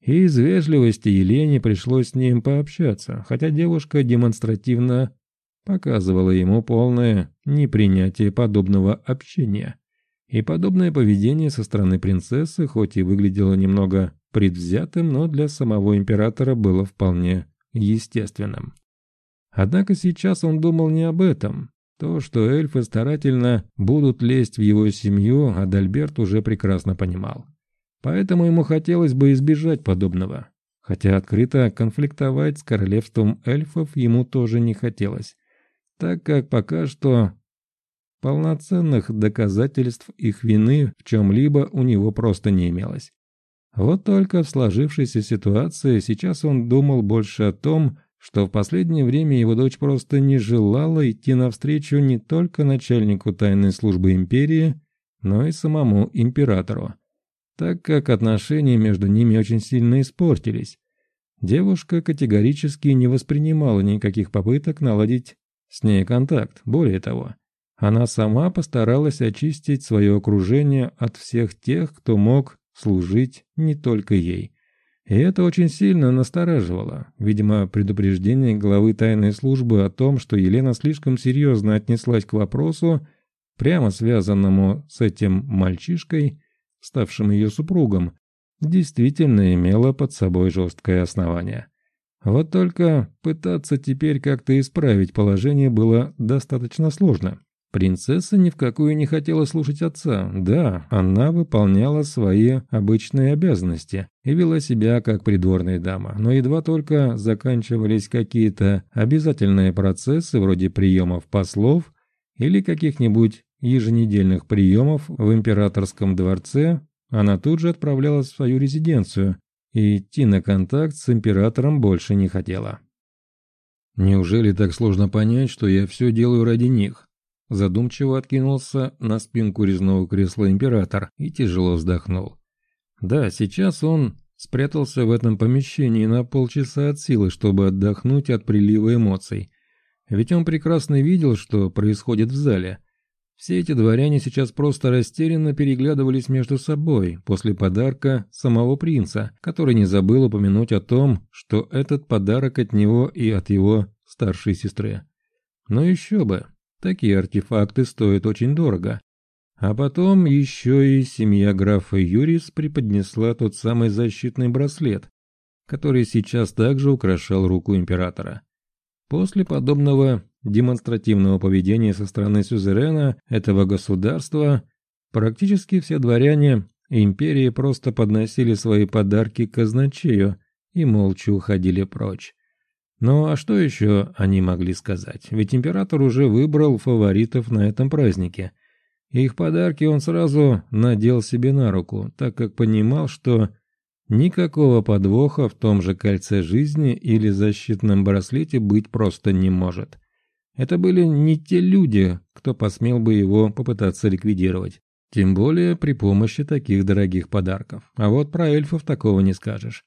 И из вежливости Елене пришлось с ним пообщаться, хотя девушка демонстративно показывала ему полное непринятие подобного общения. И подобное поведение со стороны принцессы, хоть и выглядело немного предвзятым, но для самого императора было вполне естественным. Однако сейчас он думал не об этом. То, что эльфы старательно будут лезть в его семью, Адальберт уже прекрасно понимал. Поэтому ему хотелось бы избежать подобного. Хотя открыто конфликтовать с королевством эльфов ему тоже не хотелось, так как пока что полноценных доказательств их вины в чем-либо у него просто не имелось. Вот только в сложившейся ситуации сейчас он думал больше о том, что в последнее время его дочь просто не желала идти навстречу не только начальнику тайной службы империи, но и самому императору, так как отношения между ними очень сильно испортились. Девушка категорически не воспринимала никаких попыток наладить с ней контакт, более того, она сама постаралась очистить свое окружение от всех тех, кто мог служить не только ей. И это очень сильно настораживало. Видимо, предупреждение главы тайной службы о том, что Елена слишком серьезно отнеслась к вопросу, прямо связанному с этим мальчишкой, ставшим ее супругом, действительно имело под собой жесткое основание. Вот только пытаться теперь как-то исправить положение было достаточно сложно. Принцесса ни в какую не хотела слушать отца. Да, она выполняла свои обычные обязанности и вела себя как придворная дама. Но едва только заканчивались какие-то обязательные процессы вроде приемов послов или каких-нибудь еженедельных приемов в императорском дворце, она тут же отправлялась в свою резиденцию и идти на контакт с императором больше не хотела. «Неужели так сложно понять, что я все делаю ради них?» Задумчиво откинулся на спинку резного кресла император и тяжело вздохнул. Да, сейчас он спрятался в этом помещении на полчаса от силы, чтобы отдохнуть от прилива эмоций. Ведь он прекрасно видел, что происходит в зале. Все эти дворяне сейчас просто растерянно переглядывались между собой после подарка самого принца, который не забыл упомянуть о том, что этот подарок от него и от его старшей сестры. Но еще бы, такие артефакты стоят очень дорого. А потом еще и семья графа Юрис преподнесла тот самый защитный браслет, который сейчас также украшал руку императора. После подобного демонстративного поведения со стороны сюзерена этого государства практически все дворяне империи просто подносили свои подарки казначею и молча уходили прочь. Ну а что еще они могли сказать? Ведь император уже выбрал фаворитов на этом празднике – их подарки он сразу надел себе на руку, так как понимал, что никакого подвоха в том же кольце жизни или защитном браслете быть просто не может. Это были не те люди, кто посмел бы его попытаться ликвидировать. Тем более при помощи таких дорогих подарков. А вот про эльфов такого не скажешь.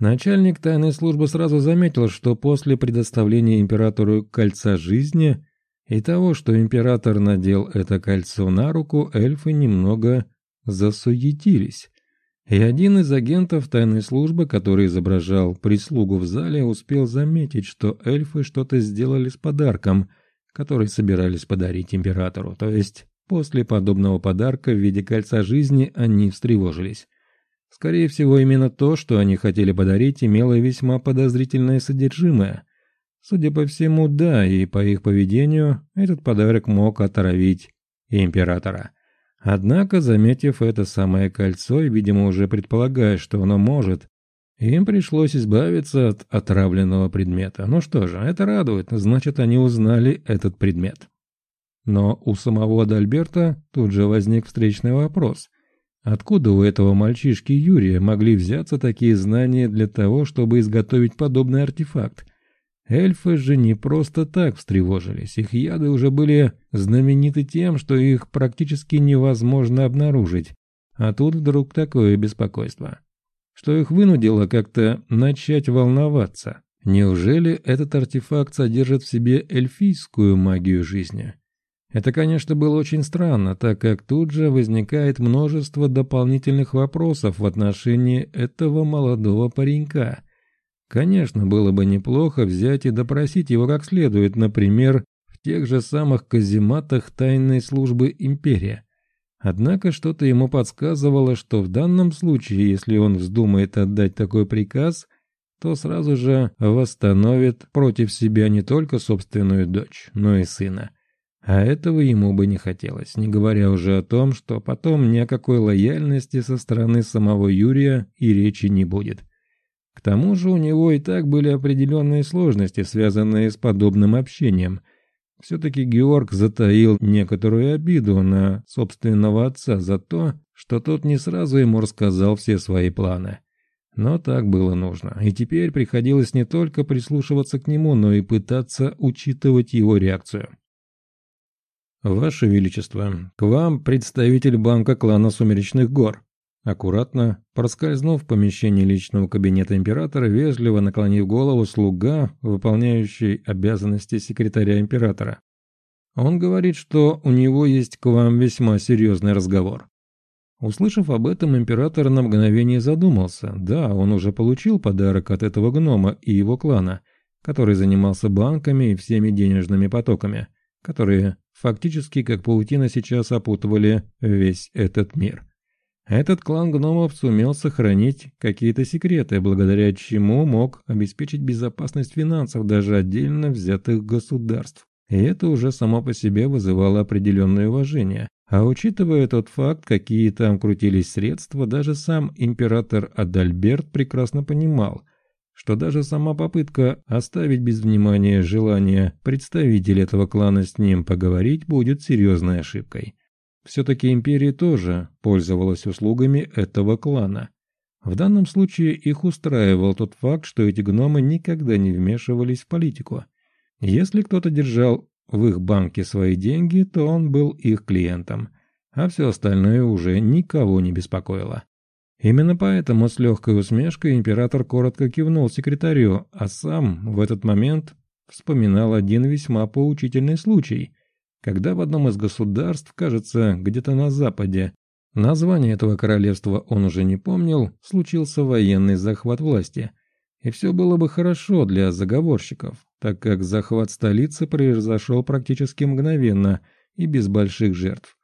Начальник тайной службы сразу заметил, что после предоставления императору кольца жизни и того, что император надел это кольцо на руку, эльфы немного засуетились. И один из агентов тайной службы, который изображал прислугу в зале, успел заметить, что эльфы что-то сделали с подарком, который собирались подарить императору. То есть, после подобного подарка в виде кольца жизни они встревожились. Скорее всего, именно то, что они хотели подарить, имело весьма подозрительное содержимое – Судя по всему, да, и по их поведению этот подарок мог отравить императора. Однако, заметив это самое кольцо и, видимо, уже предполагая, что оно может, им пришлось избавиться от отравленного предмета. Ну что же, это радует, значит, они узнали этот предмет. Но у самого Адальберта тут же возник встречный вопрос. Откуда у этого мальчишки Юрия могли взяться такие знания для того, чтобы изготовить подобный артефакт? Эльфы же не просто так встревожились, их яды уже были знамениты тем, что их практически невозможно обнаружить. А тут вдруг такое беспокойство, что их вынудило как-то начать волноваться. Неужели этот артефакт содержит в себе эльфийскую магию жизни? Это, конечно, было очень странно, так как тут же возникает множество дополнительных вопросов в отношении этого молодого паренька – Конечно, было бы неплохо взять и допросить его как следует, например, в тех же самых казематах тайной службы империи. Однако что-то ему подсказывало, что в данном случае, если он вздумает отдать такой приказ, то сразу же восстановит против себя не только собственную дочь, но и сына. А этого ему бы не хотелось, не говоря уже о том, что потом ни о какой лояльности со стороны самого Юрия и речи не будет. К тому же у него и так были определенные сложности, связанные с подобным общением. Все-таки Георг затаил некоторую обиду на собственного отца за то, что тот не сразу ему рассказал все свои планы. Но так было нужно, и теперь приходилось не только прислушиваться к нему, но и пытаться учитывать его реакцию. «Ваше Величество, к вам представитель банка клана Сумеречных гор», Аккуратно, проскользнув в помещение личного кабинета императора, вежливо наклонив голову слуга, выполняющий обязанности секретаря императора. Он говорит, что у него есть к вам весьма серьезный разговор. Услышав об этом, император на мгновение задумался. Да, он уже получил подарок от этого гнома и его клана, который занимался банками и всеми денежными потоками, которые фактически как паутина сейчас опутывали весь этот мир. Этот клан гномов сумел сохранить какие-то секреты, благодаря чему мог обеспечить безопасность финансов даже отдельно взятых государств. И это уже само по себе вызывало определенное уважение. А учитывая тот факт, какие там крутились средства, даже сам император Адальберт прекрасно понимал, что даже сама попытка оставить без внимания желание представителя этого клана с ним поговорить будет серьезной ошибкой. Все-таки империя тоже пользовалась услугами этого клана. В данном случае их устраивал тот факт, что эти гномы никогда не вмешивались в политику. Если кто-то держал в их банке свои деньги, то он был их клиентом, а все остальное уже никого не беспокоило. Именно поэтому с легкой усмешкой император коротко кивнул секретарю, а сам в этот момент вспоминал один весьма поучительный случай, когда в одном из государств, кажется, где-то на западе, название этого королевства он уже не помнил, случился военный захват власти. И все было бы хорошо для заговорщиков, так как захват столицы произошел практически мгновенно и без больших жертв.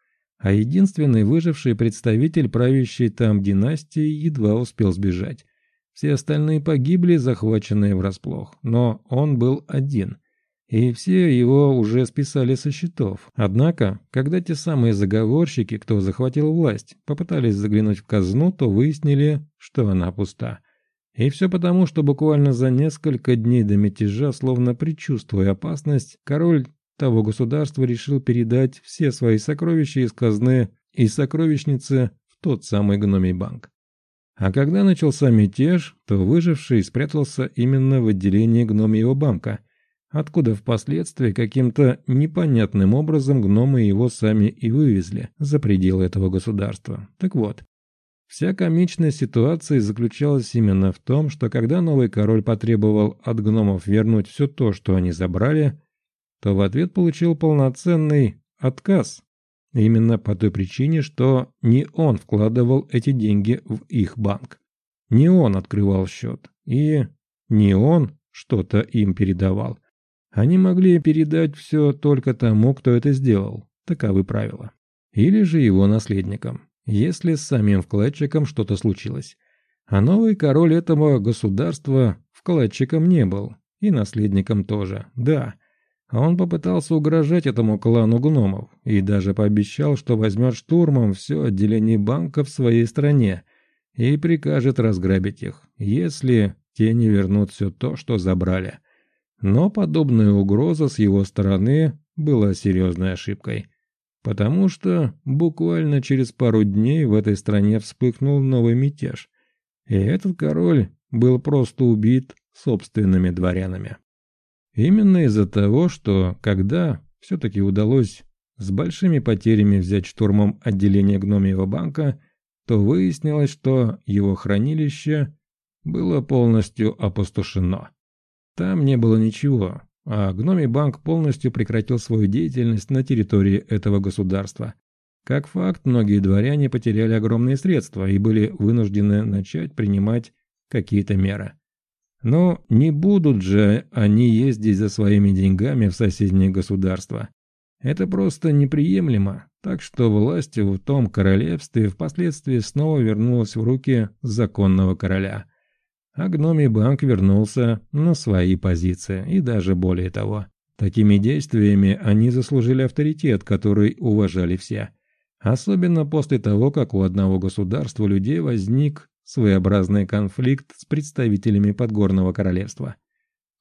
А единственный выживший представитель правящей там династии едва успел сбежать. Все остальные погибли, захваченные врасплох, но он был один. И все его уже списали со счетов. Однако, когда те самые заговорщики, кто захватил власть, попытались заглянуть в казну, то выяснили, что она пуста. И все потому, что буквально за несколько дней до мятежа, словно предчувствуя опасность, король того государства решил передать все свои сокровища из казны и сокровищницы в тот самый гномий банк. А когда начался мятеж, то выживший спрятался именно в отделении гномьего банка, откуда впоследствии каким-то непонятным образом гномы его сами и вывезли за пределы этого государства. Так вот, вся комичность ситуации заключалась именно в том, что когда новый король потребовал от гномов вернуть все то, что они забрали, то в ответ получил полноценный отказ Именно по той причине, что не он вкладывал эти деньги в их банк. Не он открывал счет. И не он что-то им передавал. Они могли передать все только тому, кто это сделал. Таковы правила. Или же его наследникам, если с самим вкладчиком что-то случилось. А новый король этого государства вкладчиком не был. И наследником тоже, да. А он попытался угрожать этому клану гномов и даже пообещал, что возьмет штурмом все отделение банка в своей стране и прикажет разграбить их, если те не вернут все то, что забрали. Но подобная угроза с его стороны была серьезной ошибкой, потому что буквально через пару дней в этой стране вспыхнул новый мятеж, и этот король был просто убит собственными дворянами. Именно из-за того, что когда все-таки удалось с большими потерями взять штурмом отделение гномьего банка, то выяснилось, что его хранилище было полностью опустошено. Там не было ничего, а гномий банк полностью прекратил свою деятельность на территории этого государства. Как факт, многие дворяне потеряли огромные средства и были вынуждены начать принимать какие-то меры. Но не будут же они ездить за своими деньгами в соседние государства. Это просто неприемлемо, так что власть в том королевстве впоследствии снова вернулась в руки законного короля. А гномий банк вернулся на свои позиции, и даже более того. Такими действиями они заслужили авторитет, который уважали все. Особенно после того, как у одного государства людей возник своеобразный конфликт с представителями Подгорного Королевства.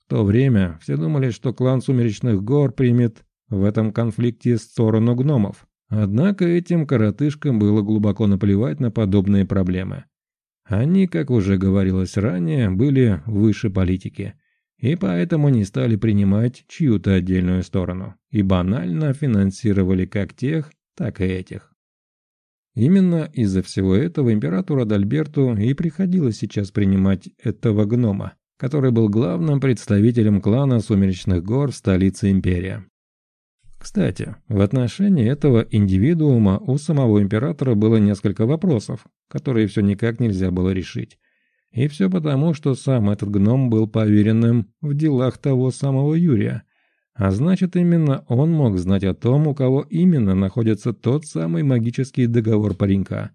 В то время все думали, что клан Сумеречных Гор примет в этом конфликте сторону гномов. Однако этим коротышкам было глубоко наплевать на подобные проблемы. Они, как уже говорилось ранее, были выше политики, и поэтому не стали принимать чью-то отдельную сторону, и банально финансировали как тех, так и этих. Именно из-за всего этого императору Адальберту и приходилось сейчас принимать этого гнома, который был главным представителем клана Сумеречных гор в столице империи. Кстати, в отношении этого индивидуума у самого императора было несколько вопросов, которые все никак нельзя было решить. И все потому, что сам этот гном был поверенным в делах того самого Юрия – а значит, именно он мог знать о том, у кого именно находится тот самый магический договор паренька,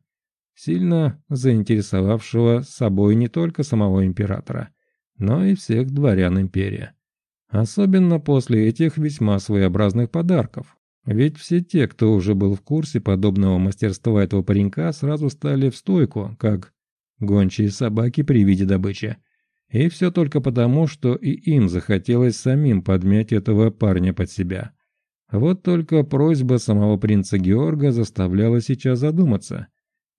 сильно заинтересовавшего собой не только самого императора, но и всех дворян империи. Особенно после этих весьма своеобразных подарков. Ведь все те, кто уже был в курсе подобного мастерства этого паренька, сразу стали в стойку, как гончие собаки при виде добычи. И все только потому, что и им захотелось самим подмять этого парня под себя. Вот только просьба самого принца Георга заставляла сейчас задуматься.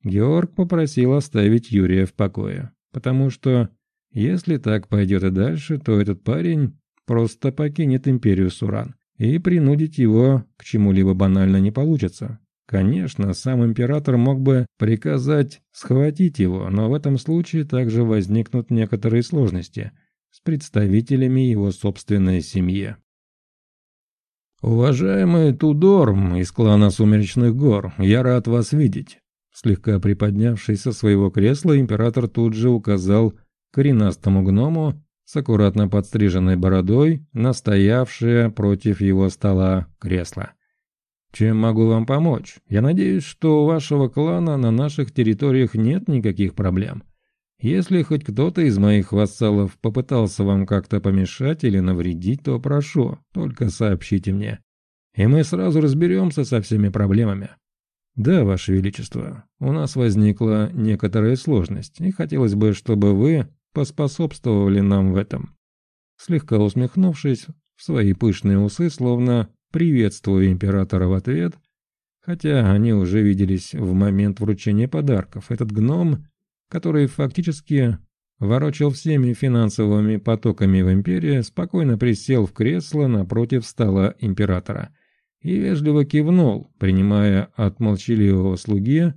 Георг попросил оставить Юрия в покое, потому что, если так пойдет и дальше, то этот парень просто покинет империю Суран. и принудить его к чему-либо банально не получится. Конечно, сам император мог бы приказать схватить его, но в этом случае также возникнут некоторые сложности с представителями его собственной семьи. «Уважаемый Тудорм из клана Сумеречных гор, я рад вас видеть». Слегка приподнявшись со своего кресла, император тут же указал коренастому гному с аккуратно подстриженной бородой на стоявшее против его стола кресло. «Чем могу вам помочь? Я надеюсь, что у вашего клана на наших территориях нет никаких проблем. Если хоть кто-то из моих вассалов попытался вам как-то помешать или навредить, то прошу, только сообщите мне. И мы сразу разберемся со всеми проблемами. Да, Ваше Величество, у нас возникла некоторая сложность, и хотелось бы, чтобы вы поспособствовали нам в этом. Слегка усмехнувшись в свои пышные усы, словно приветствуя императора в ответ, хотя они уже виделись в момент вручения подарков, этот гном который фактически ворочал всеми финансовыми потоками в империи, спокойно присел в кресло напротив стола императора и вежливо кивнул, принимая от молчаливого слуги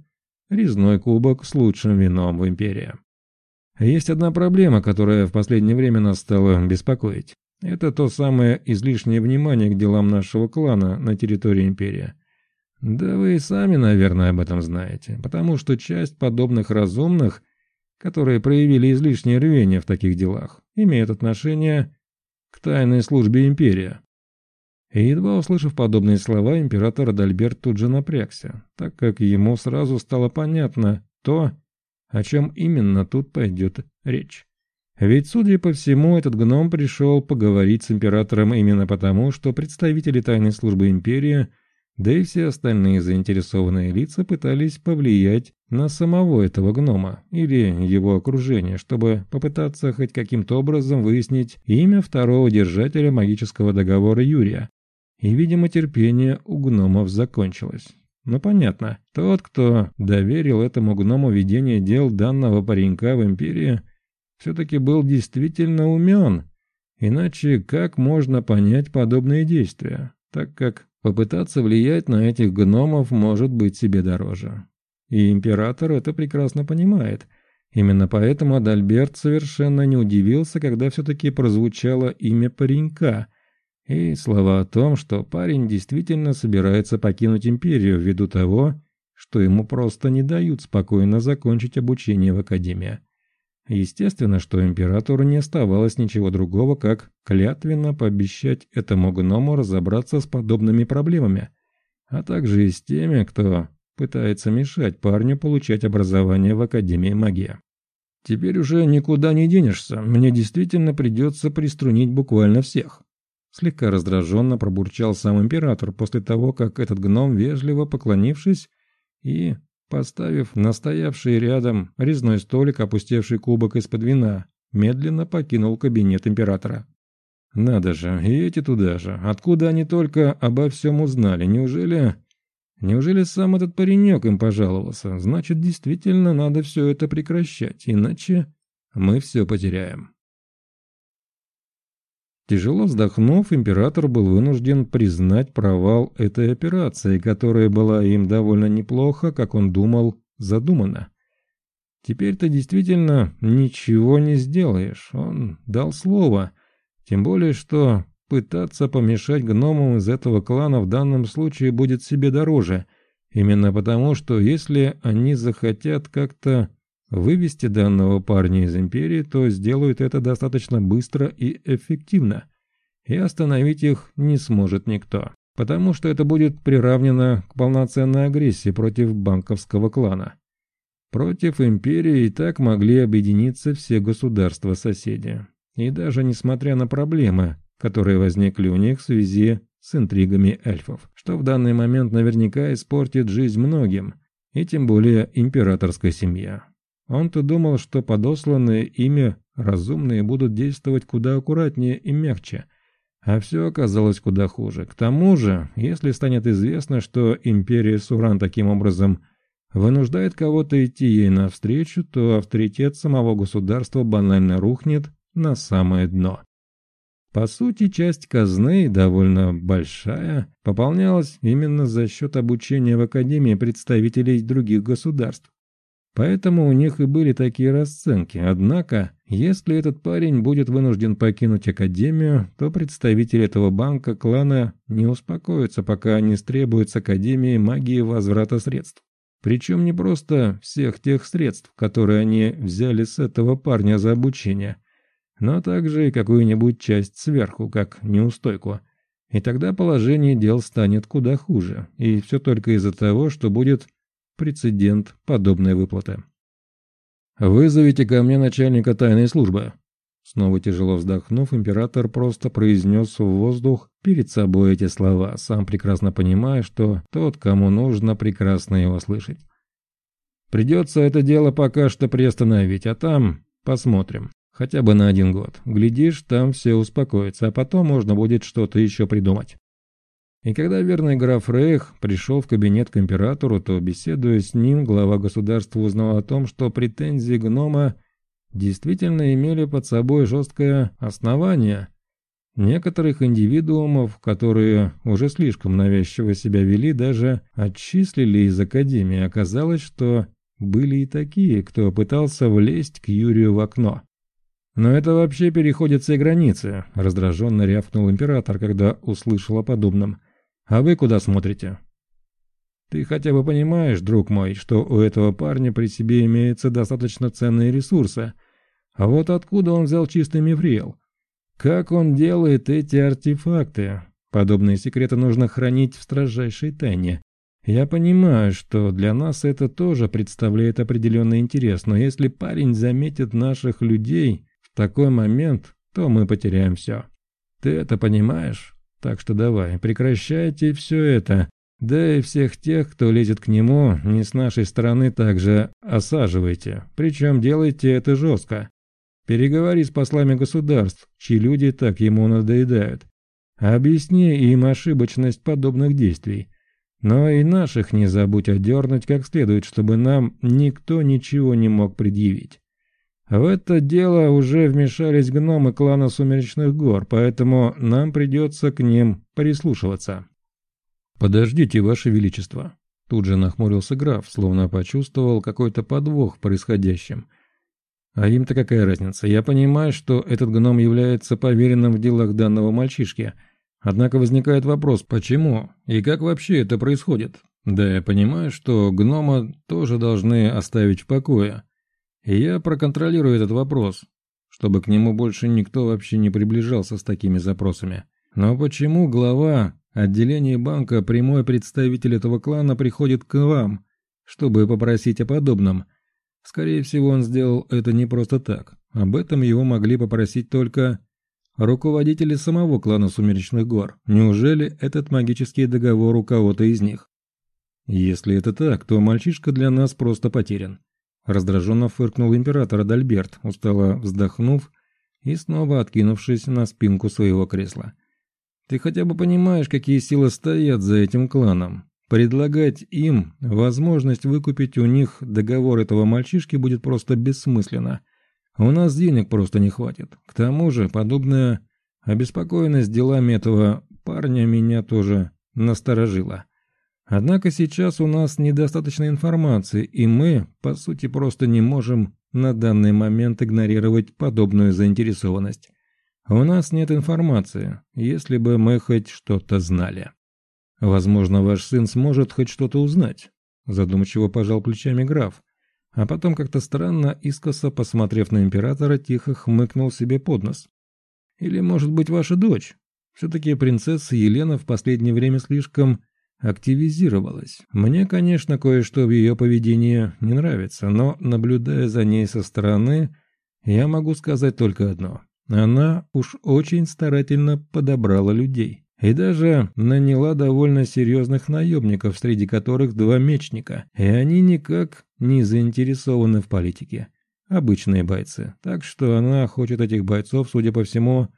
резной кубок с лучшим вином в империи. Есть одна проблема, которая в последнее время нас стала беспокоить. Это то самое излишнее внимание к делам нашего клана на территории империи. Да вы и сами, наверное, об этом знаете, потому что часть подобных разумных, которые проявили излишнее рвение в таких делах, имеет отношение к тайной службе империи. И едва услышав подобные слова, император Адальберт тут же напрягся, так как ему сразу стало понятно то, о чем именно тут пойдет речь. Ведь, судя по всему, этот гном пришел поговорить с императором именно потому, что представители тайной службы империи – да и все остальные заинтересованные лица пытались повлиять на самого этого гнома или его окружение, чтобы попытаться хоть каким-то образом выяснить имя второго держателя магического договора Юрия. И, видимо, терпение у гномов закончилось. Ну понятно, тот, кто доверил этому гному ведение дел данного паренька в Империи, все-таки был действительно умен. Иначе как можно понять подобные действия, так как Попытаться влиять на этих гномов может быть себе дороже. И император это прекрасно понимает. Именно поэтому Адальберт совершенно не удивился, когда все-таки прозвучало имя паренька и слова о том, что парень действительно собирается покинуть империю ввиду того, что ему просто не дают спокойно закончить обучение в академии. Естественно, что императору не оставалось ничего другого, как клятвенно пообещать этому гному разобраться с подобными проблемами, а также и с теми, кто пытается мешать парню получать образование в Академии магии. Теперь уже никуда не денешься, мне действительно придется приструнить буквально всех. Слегка раздраженно пробурчал сам император после того, как этот гном, вежливо поклонившись и Поставив настоявший рядом резной столик, опустевший кубок из-под вина, медленно покинул кабинет императора. Надо же, и эти туда же. Откуда они только обо всем узнали? Неужели... Неужели сам этот паренек им пожаловался? Значит, действительно надо все это прекращать, иначе мы все потеряем. Тяжело вздохнув, император был вынужден признать провал этой операции, которая была им довольно неплохо, как он думал, задумана. Теперь-то действительно ничего не сделаешь, он дал слово, тем более что пытаться помешать гномам из этого клана в данном случае будет себе дороже, именно потому что если они захотят как-то вывести данного парня из империи, то сделают это достаточно быстро и эффективно. И остановить их не сможет никто, потому что это будет приравнено к полноценной агрессии против банковского клана. Против империи и так могли объединиться все государства-соседи. И даже несмотря на проблемы, которые возникли у них в связи с интригами эльфов, что в данный момент наверняка испортит жизнь многим, и тем более императорской семье. Он-то думал, что подосланные ими разумные будут действовать куда аккуратнее и мягче, а все оказалось куда хуже. К тому же, если станет известно, что империя Суран таким образом вынуждает кого-то идти ей навстречу, то авторитет самого государства банально рухнет на самое дно. По сути, часть казны, довольно большая, пополнялась именно за счет обучения в Академии представителей других государств. Поэтому у них и были такие расценки. Однако, если этот парень будет вынужден покинуть Академию, то представители этого банка клана не успокоятся, пока не стребуют с Академии магии возврата средств. Причем не просто всех тех средств, которые они взяли с этого парня за обучение, но также и какую-нибудь часть сверху, как неустойку. И тогда положение дел станет куда хуже, и все только из-за того, что будет прецедент подобной выплаты. «Вызовите ко мне начальника тайной службы». Снова тяжело вздохнув, император просто произнес в воздух перед собой эти слова, сам прекрасно понимая, что тот, кому нужно, прекрасно его слышать. «Придется это дело пока что приостановить, а там посмотрим. Хотя бы на один год. Глядишь, там все успокоится, а потом можно будет что-то еще придумать». И когда верный граф Рейх пришел в кабинет к императору, то, беседуя с ним, глава государства узнал о том, что претензии гнома действительно имели под собой жесткое основание. Некоторых индивидуумов, которые уже слишком навязчиво себя вели, даже отчислили из академии. Оказалось, что были и такие, кто пытался влезть к Юрию в окно. «Но это вообще переходит все границы», — раздраженно рявкнул император, когда услышал о подобном. А вы куда смотрите? Ты хотя бы понимаешь, друг мой, что у этого парня при себе имеются достаточно ценные ресурсы. А вот откуда он взял чистый мифрил? Как он делает эти артефакты? Подобные секреты нужно хранить в строжайшей тайне. Я понимаю, что для нас это тоже представляет определенный интерес, но если парень заметит наших людей в такой момент, то мы потеряем все. Ты это понимаешь? Так что давай, прекращайте все это. Да и всех тех, кто лезет к нему, не с нашей стороны также осаживайте. Причем делайте это жестко. Переговори с послами государств, чьи люди так ему надоедают. Объясни им ошибочность подобных действий. Но и наших не забудь одернуть как следует, чтобы нам никто ничего не мог предъявить. В это дело уже вмешались гномы клана Сумеречных гор, поэтому нам придется к ним прислушиваться. «Подождите, Ваше Величество!» Тут же нахмурился граф, словно почувствовал какой-то подвох в происходящем. «А им-то какая разница? Я понимаю, что этот гном является поверенным в делах данного мальчишки. Однако возникает вопрос, почему и как вообще это происходит? Да, я понимаю, что гнома тоже должны оставить в покое». Я проконтролирую этот вопрос, чтобы к нему больше никто вообще не приближался с такими запросами. Но почему глава отделения банка, прямой представитель этого клана, приходит к вам, чтобы попросить о подобном? Скорее всего, он сделал это не просто так. Об этом его могли попросить только руководители самого клана Сумеречных гор. Неужели этот магический договор у кого-то из них? Если это так, то мальчишка для нас просто потерян. Раздраженно фыркнул император Адальберт, устало вздохнув и снова откинувшись на спинку своего кресла. «Ты хотя бы понимаешь, какие силы стоят за этим кланом? Предлагать им возможность выкупить у них договор этого мальчишки будет просто бессмысленно. У нас денег просто не хватит. К тому же, подобная обеспокоенность делами этого парня меня тоже насторожила. Однако сейчас у нас недостаточно информации, и мы, по сути, просто не можем на данный момент игнорировать подобную заинтересованность. У нас нет информации, если бы мы хоть что-то знали. Возможно, ваш сын сможет хоть что-то узнать, задумчиво пожал плечами граф, а потом как-то странно, искоса посмотрев на императора, тихо хмыкнул себе под нос. Или, может быть, ваша дочь? Все-таки принцесса Елена в последнее время слишком активизировалась. Мне, конечно, кое-что в ее поведении не нравится, но, наблюдая за ней со стороны, я могу сказать только одно. Она уж очень старательно подобрала людей. И даже наняла довольно серьезных наемников, среди которых два мечника. И они никак не заинтересованы в политике. Обычные бойцы. Так что она хочет этих бойцов, судя по всему,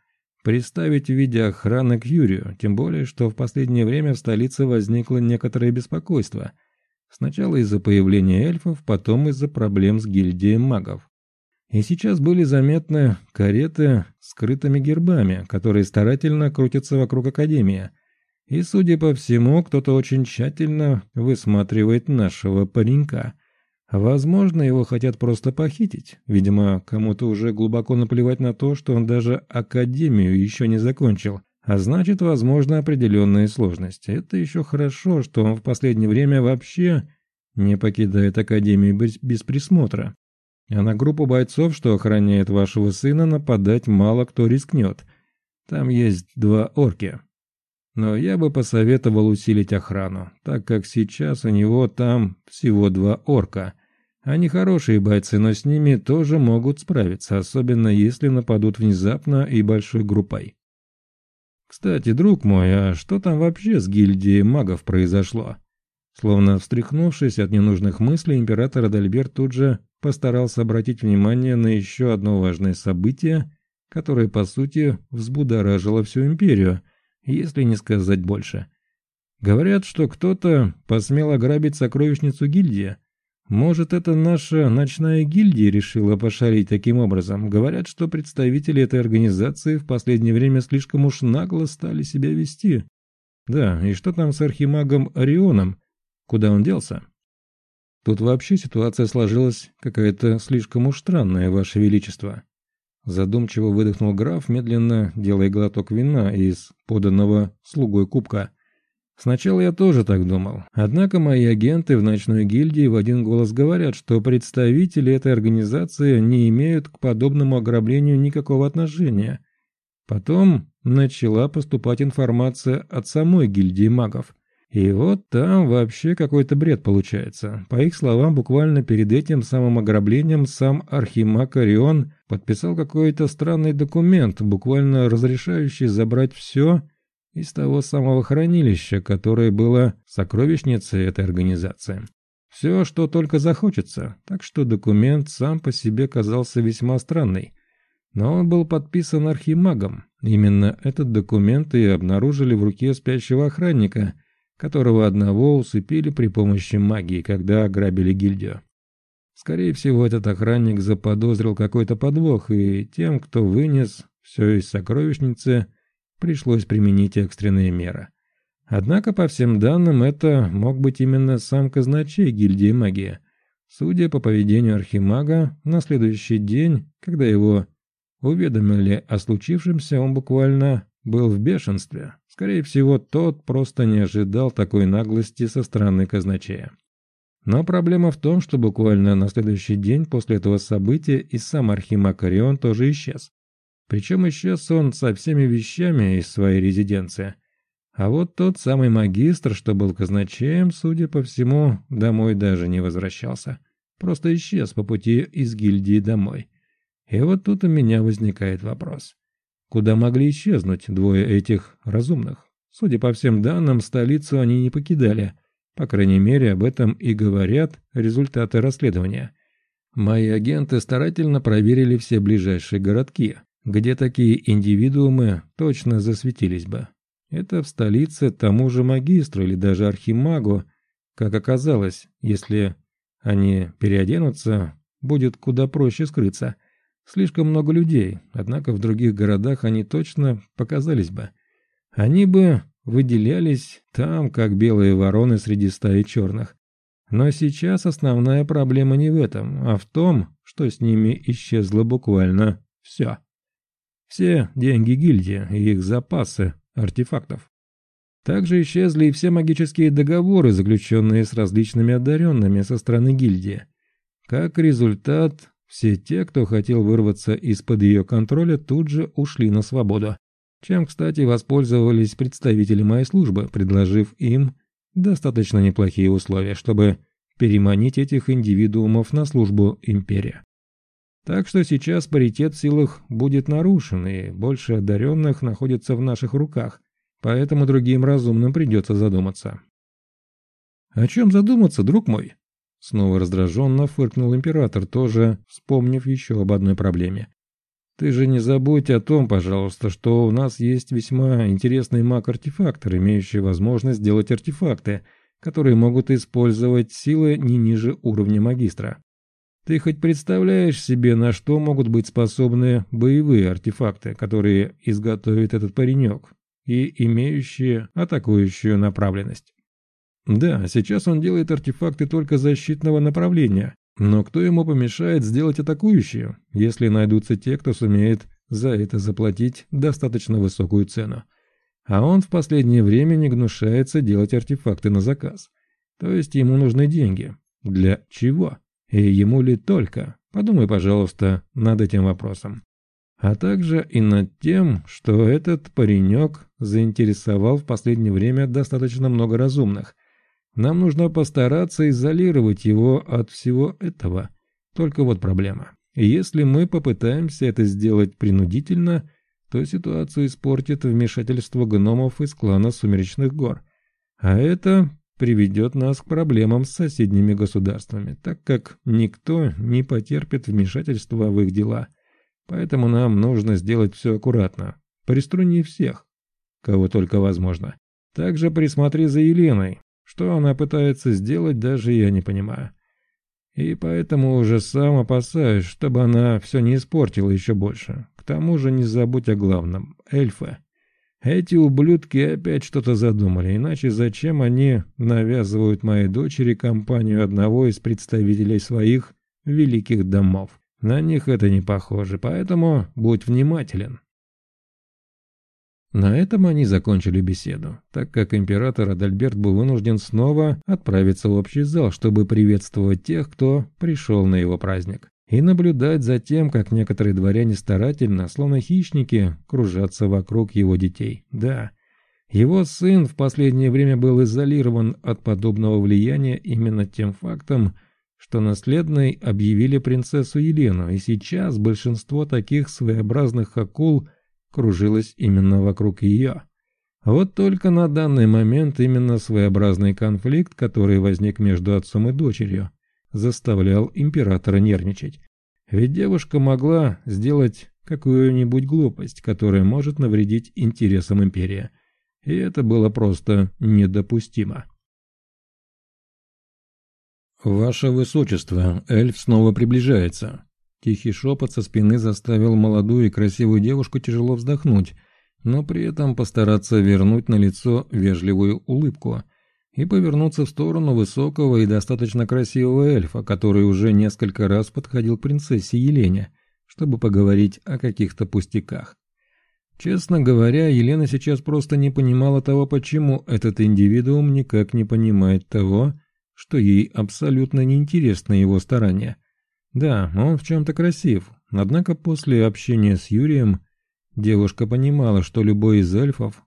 приставить в виде охраны к Юрию, тем более, что в последнее время в столице возникло некоторое беспокойство. Сначала из-за появления эльфов, потом из-за проблем с гильдией магов. И сейчас были заметны кареты с скрытыми гербами, которые старательно крутятся вокруг Академии. И, судя по всему, кто-то очень тщательно высматривает нашего паренька. Возможно, его хотят просто похитить. Видимо, кому-то уже глубоко наплевать на то, что он даже Академию еще не закончил. А значит, возможно, определенные сложности. Это еще хорошо, что он в последнее время вообще не покидает Академию без, без присмотра. А на группу бойцов, что охраняет вашего сына, нападать мало кто рискнет. Там есть два орки. Но я бы посоветовал усилить охрану, так как сейчас у него там всего два орка. Они хорошие бойцы, но с ними тоже могут справиться, особенно если нападут внезапно и большой группой. Кстати, друг мой, а что там вообще с гильдией магов произошло? Словно встряхнувшись от ненужных мыслей, император Адальберт тут же постарался обратить внимание на еще одно важное событие, которое, по сути, взбудоражило всю империю, если не сказать больше. Говорят, что кто-то посмел ограбить сокровищницу гильдии. Может, это наша ночная гильдия решила пошарить таким образом. Говорят, что представители этой организации в последнее время слишком уж нагло стали себя вести. Да, и что там с архимагом Орионом? Куда он делся? Тут вообще ситуация сложилась какая-то слишком уж странная, Ваше Величество. Задумчиво выдохнул граф, медленно делая глоток вина из поданного слугой кубка. Сначала я тоже так думал. Однако мои агенты в ночной гильдии в один голос говорят, что представители этой организации не имеют к подобному ограблению никакого отношения. Потом начала поступать информация от самой гильдии магов. И вот там вообще какой-то бред получается. По их словам, буквально перед этим самым ограблением сам Архимаг Орион подписал какой-то странный документ, буквально разрешающий забрать все из того самого хранилища, которое было сокровищницей этой организации. Все, что только захочется, так что документ сам по себе казался весьма странный. Но он был подписан архимагом. Именно этот документ и обнаружили в руке спящего охранника – которого одного усыпили при помощи магии, когда ограбили гильдию. Скорее всего, этот охранник заподозрил какой-то подвох, и тем, кто вынес все из сокровищницы, пришлось применить экстренные меры. Однако, по всем данным, это мог быть именно сам казначей гильдии магии. Судя по поведению архимага, на следующий день, когда его уведомили о случившемся, он буквально был в бешенстве. Скорее всего, тот просто не ожидал такой наглости со стороны казначея. Но проблема в том, что буквально на следующий день после этого события и сам Архимаг Орион тоже исчез. Причем исчез он со всеми вещами из своей резиденции. А вот тот самый магистр, что был казначеем, судя по всему, домой даже не возвращался. Просто исчез по пути из гильдии домой. И вот тут у меня возникает вопрос. Куда могли исчезнуть двое этих разумных? Судя по всем данным, столицу они не покидали. По крайней мере, об этом и говорят результаты расследования. Мои агенты старательно проверили все ближайшие городки, где такие индивидуумы точно засветились бы. Это в столице тому же магистру или даже архимагу, как оказалось, если они переоденутся, будет куда проще скрыться. Слишком много людей, однако в других городах они точно показались бы. Они бы выделялись там, как белые вороны среди стаи черных. Но сейчас основная проблема не в этом, а в том, что с ними исчезло буквально все. Все деньги гильдии и их запасы артефактов. Также исчезли и все магические договоры, заключенные с различными одаренными со стороны гильдии. Как результат, все те, кто хотел вырваться из-под ее контроля, тут же ушли на свободу. Чем, кстати, воспользовались представители моей службы, предложив им достаточно неплохие условия, чтобы переманить этих индивидуумов на службу империи. Так что сейчас паритет в силах будет нарушен, и больше одаренных находится в наших руках, поэтому другим разумным придется задуматься. «О чем задуматься, друг мой?» Снова раздраженно фыркнул император, тоже вспомнив еще об одной проблеме. «Ты же не забудь о том, пожалуйста, что у нас есть весьма интересный маг-артефактор, имеющий возможность сделать артефакты, которые могут использовать силы не ниже уровня магистра. Ты хоть представляешь себе, на что могут быть способны боевые артефакты, которые изготовит этот паренек, и имеющие атакующую направленность? Да, сейчас он делает артефакты только защитного направления, но кто ему помешает сделать атакующие, если найдутся те, кто сумеет за это заплатить достаточно высокую цену? А он в последнее время не гнушается делать артефакты на заказ. То есть ему нужны деньги. Для чего? И ему ли только? Подумай, пожалуйста, над этим вопросом. А также и над тем, что этот паренек заинтересовал в последнее время достаточно много разумных. Нам нужно постараться изолировать его от всего этого. Только вот проблема. Если мы попытаемся это сделать принудительно, то ситуацию испортит вмешательство гномов из клана Сумеречных гор. А это приведет нас к проблемам с соседними государствами, так как никто не потерпит вмешательства в их дела. Поэтому нам нужно сделать все аккуратно. Приструни всех, кого только возможно. Также присмотри за Еленой. Что она пытается сделать, даже я не понимаю. И поэтому уже сам опасаюсь, чтобы она все не испортила еще больше. К тому же не забудь о главном — эльфы. Эти ублюдки опять что-то задумали, иначе зачем они навязывают моей дочери компанию одного из представителей своих великих домов? На них это не похоже, поэтому будь внимателен. На этом они закончили беседу, так как император Адальберт был вынужден снова отправиться в общий зал, чтобы приветствовать тех, кто пришел на его праздник и наблюдать за тем, как некоторые дворяне старательно, словно хищники, кружатся вокруг его детей. Да, его сын в последнее время был изолирован от подобного влияния именно тем фактом, что наследной объявили принцессу Елену, и сейчас большинство таких своеобразных акул кружилось именно вокруг ее. Вот только на данный момент именно своеобразный конфликт, который возник между отцом и дочерью, заставлял императора нервничать. Ведь девушка могла сделать какую-нибудь глупость, которая может навредить интересам империи. И это было просто недопустимо. «Ваше Высочество, эльф снова приближается». Тихий шепот со спины заставил молодую и красивую девушку тяжело вздохнуть, но при этом постараться вернуть на лицо вежливую улыбку – и повернуться в сторону высокого и достаточно красивого эльфа, который уже несколько раз подходил к принцессе Елене, чтобы поговорить о каких-то пустяках. Честно говоря, Елена сейчас просто не понимала того, почему этот индивидуум никак не понимает того, что ей абсолютно неинтересны его старания. Да, он в чем-то красив, однако после общения с Юрием девушка понимала, что любой из эльфов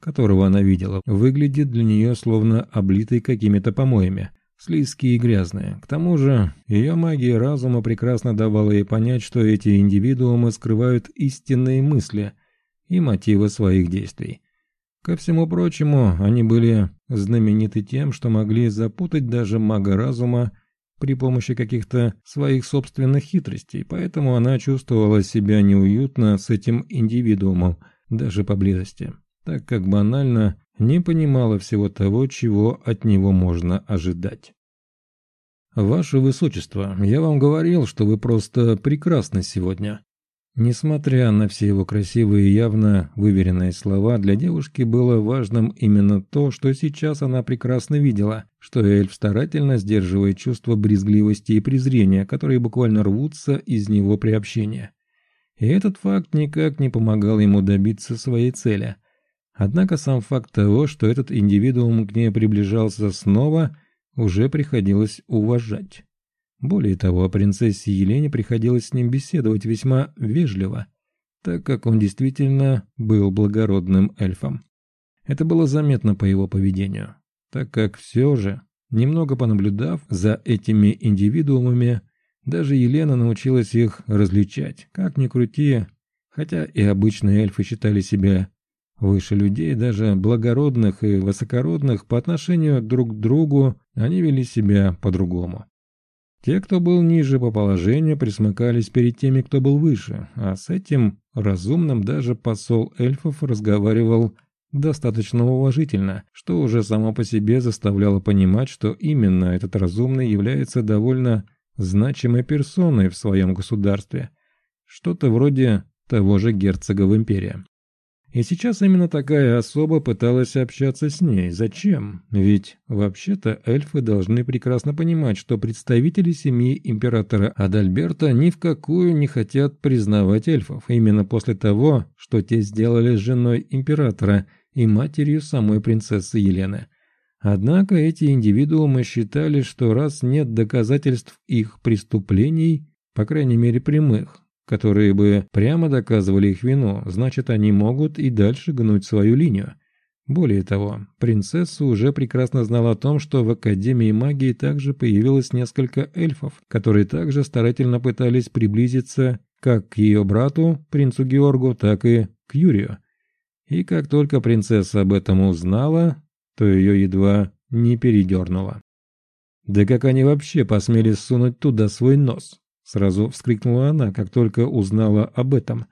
которого она видела, выглядит для нее словно облитый какими-то помоями, слизкие и грязные. К тому же, ее магия разума прекрасно давала ей понять, что эти индивидуумы скрывают истинные мысли и мотивы своих действий. Ко всему прочему, они были знамениты тем, что могли запутать даже мага разума при помощи каких-то своих собственных хитростей, поэтому она чувствовала себя неуютно с этим индивидуумом, даже поблизости так как банально не понимала всего того, чего от него можно ожидать. «Ваше Высочество, я вам говорил, что вы просто прекрасны сегодня». Несмотря на все его красивые и явно выверенные слова, для девушки было важным именно то, что сейчас она прекрасно видела, что эльф старательно сдерживает чувства брезгливости и презрения, которые буквально рвутся из него при общении. И этот факт никак не помогал ему добиться своей цели – Однако сам факт того, что этот индивидуум к ней приближался снова, уже приходилось уважать. Более того, о принцессе Елене приходилось с ним беседовать весьма вежливо, так как он действительно был благородным эльфом. Это было заметно по его поведению, так как все же, немного понаблюдав за этими индивидуумами, даже Елена научилась их различать, как ни крути, хотя и обычные эльфы считали себя Выше людей, даже благородных и высокородных, по отношению друг к другу, они вели себя по-другому. Те, кто был ниже по положению, присмыкались перед теми, кто был выше, а с этим разумным даже посол эльфов разговаривал достаточно уважительно, что уже само по себе заставляло понимать, что именно этот разумный является довольно значимой персоной в своем государстве. Что-то вроде того же герцога в империи. И сейчас именно такая особа пыталась общаться с ней. Зачем? Ведь вообще-то эльфы должны прекрасно понимать, что представители семьи императора Адальберта ни в какую не хотят признавать эльфов, именно после того, что те сделали с женой императора и матерью самой принцессы Елены. Однако эти индивидуумы считали, что раз нет доказательств их преступлений, по крайней мере прямых, которые бы прямо доказывали их вину, значит они могут и дальше гнуть свою линию. Более того, принцесса уже прекрасно знала о том, что в Академии магии также появилось несколько эльфов, которые также старательно пытались приблизиться как к ее брату, принцу Георгу, так и к Юрию. И как только принцесса об этом узнала, то ее едва не передернуло. Да как они вообще посмели сунуть туда свой нос? Сразу вскрикнула она, как только узнала об этом.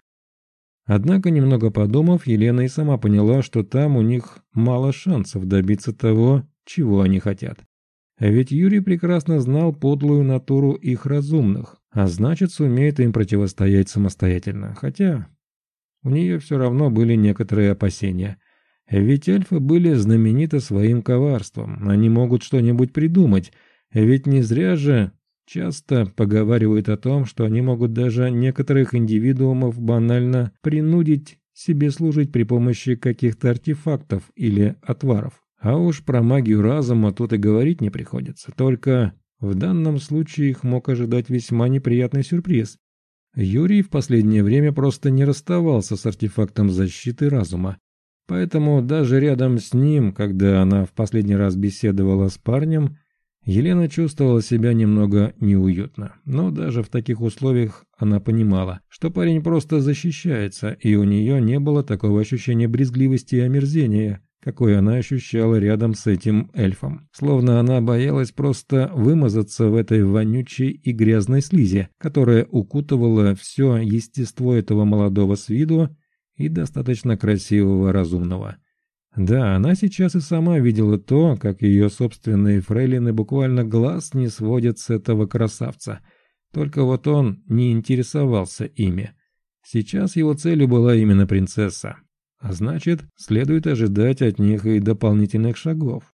Однако, немного подумав, Елена и сама поняла, что там у них мало шансов добиться того, чего они хотят. Ведь Юрий прекрасно знал подлую натуру их разумных, а значит сумеет им противостоять самостоятельно. Хотя у нее все равно были некоторые опасения. Ведь эльфы были знамениты своим коварством, они могут что-нибудь придумать, ведь не зря же Часто поговаривают о том, что они могут даже некоторых индивидуумов банально принудить себе служить при помощи каких-то артефактов или отваров. А уж про магию разума тут и говорить не приходится. Только в данном случае их мог ожидать весьма неприятный сюрприз. Юрий в последнее время просто не расставался с артефактом защиты разума. Поэтому даже рядом с ним, когда она в последний раз беседовала с парнем, Елена чувствовала себя немного неуютно, но даже в таких условиях она понимала, что парень просто защищается, и у нее не было такого ощущения брезгливости и омерзения, какое она ощущала рядом с этим эльфом. Словно она боялась просто вымазаться в этой вонючей и грязной слизи, которая укутывала все естество этого молодого с виду и достаточно красивого разумного. Да, она сейчас и сама видела то, как ее собственные фрейлины буквально глаз не сводят с этого красавца. Только вот он не интересовался ими. Сейчас его целью была именно принцесса. А значит, следует ожидать от них и дополнительных шагов.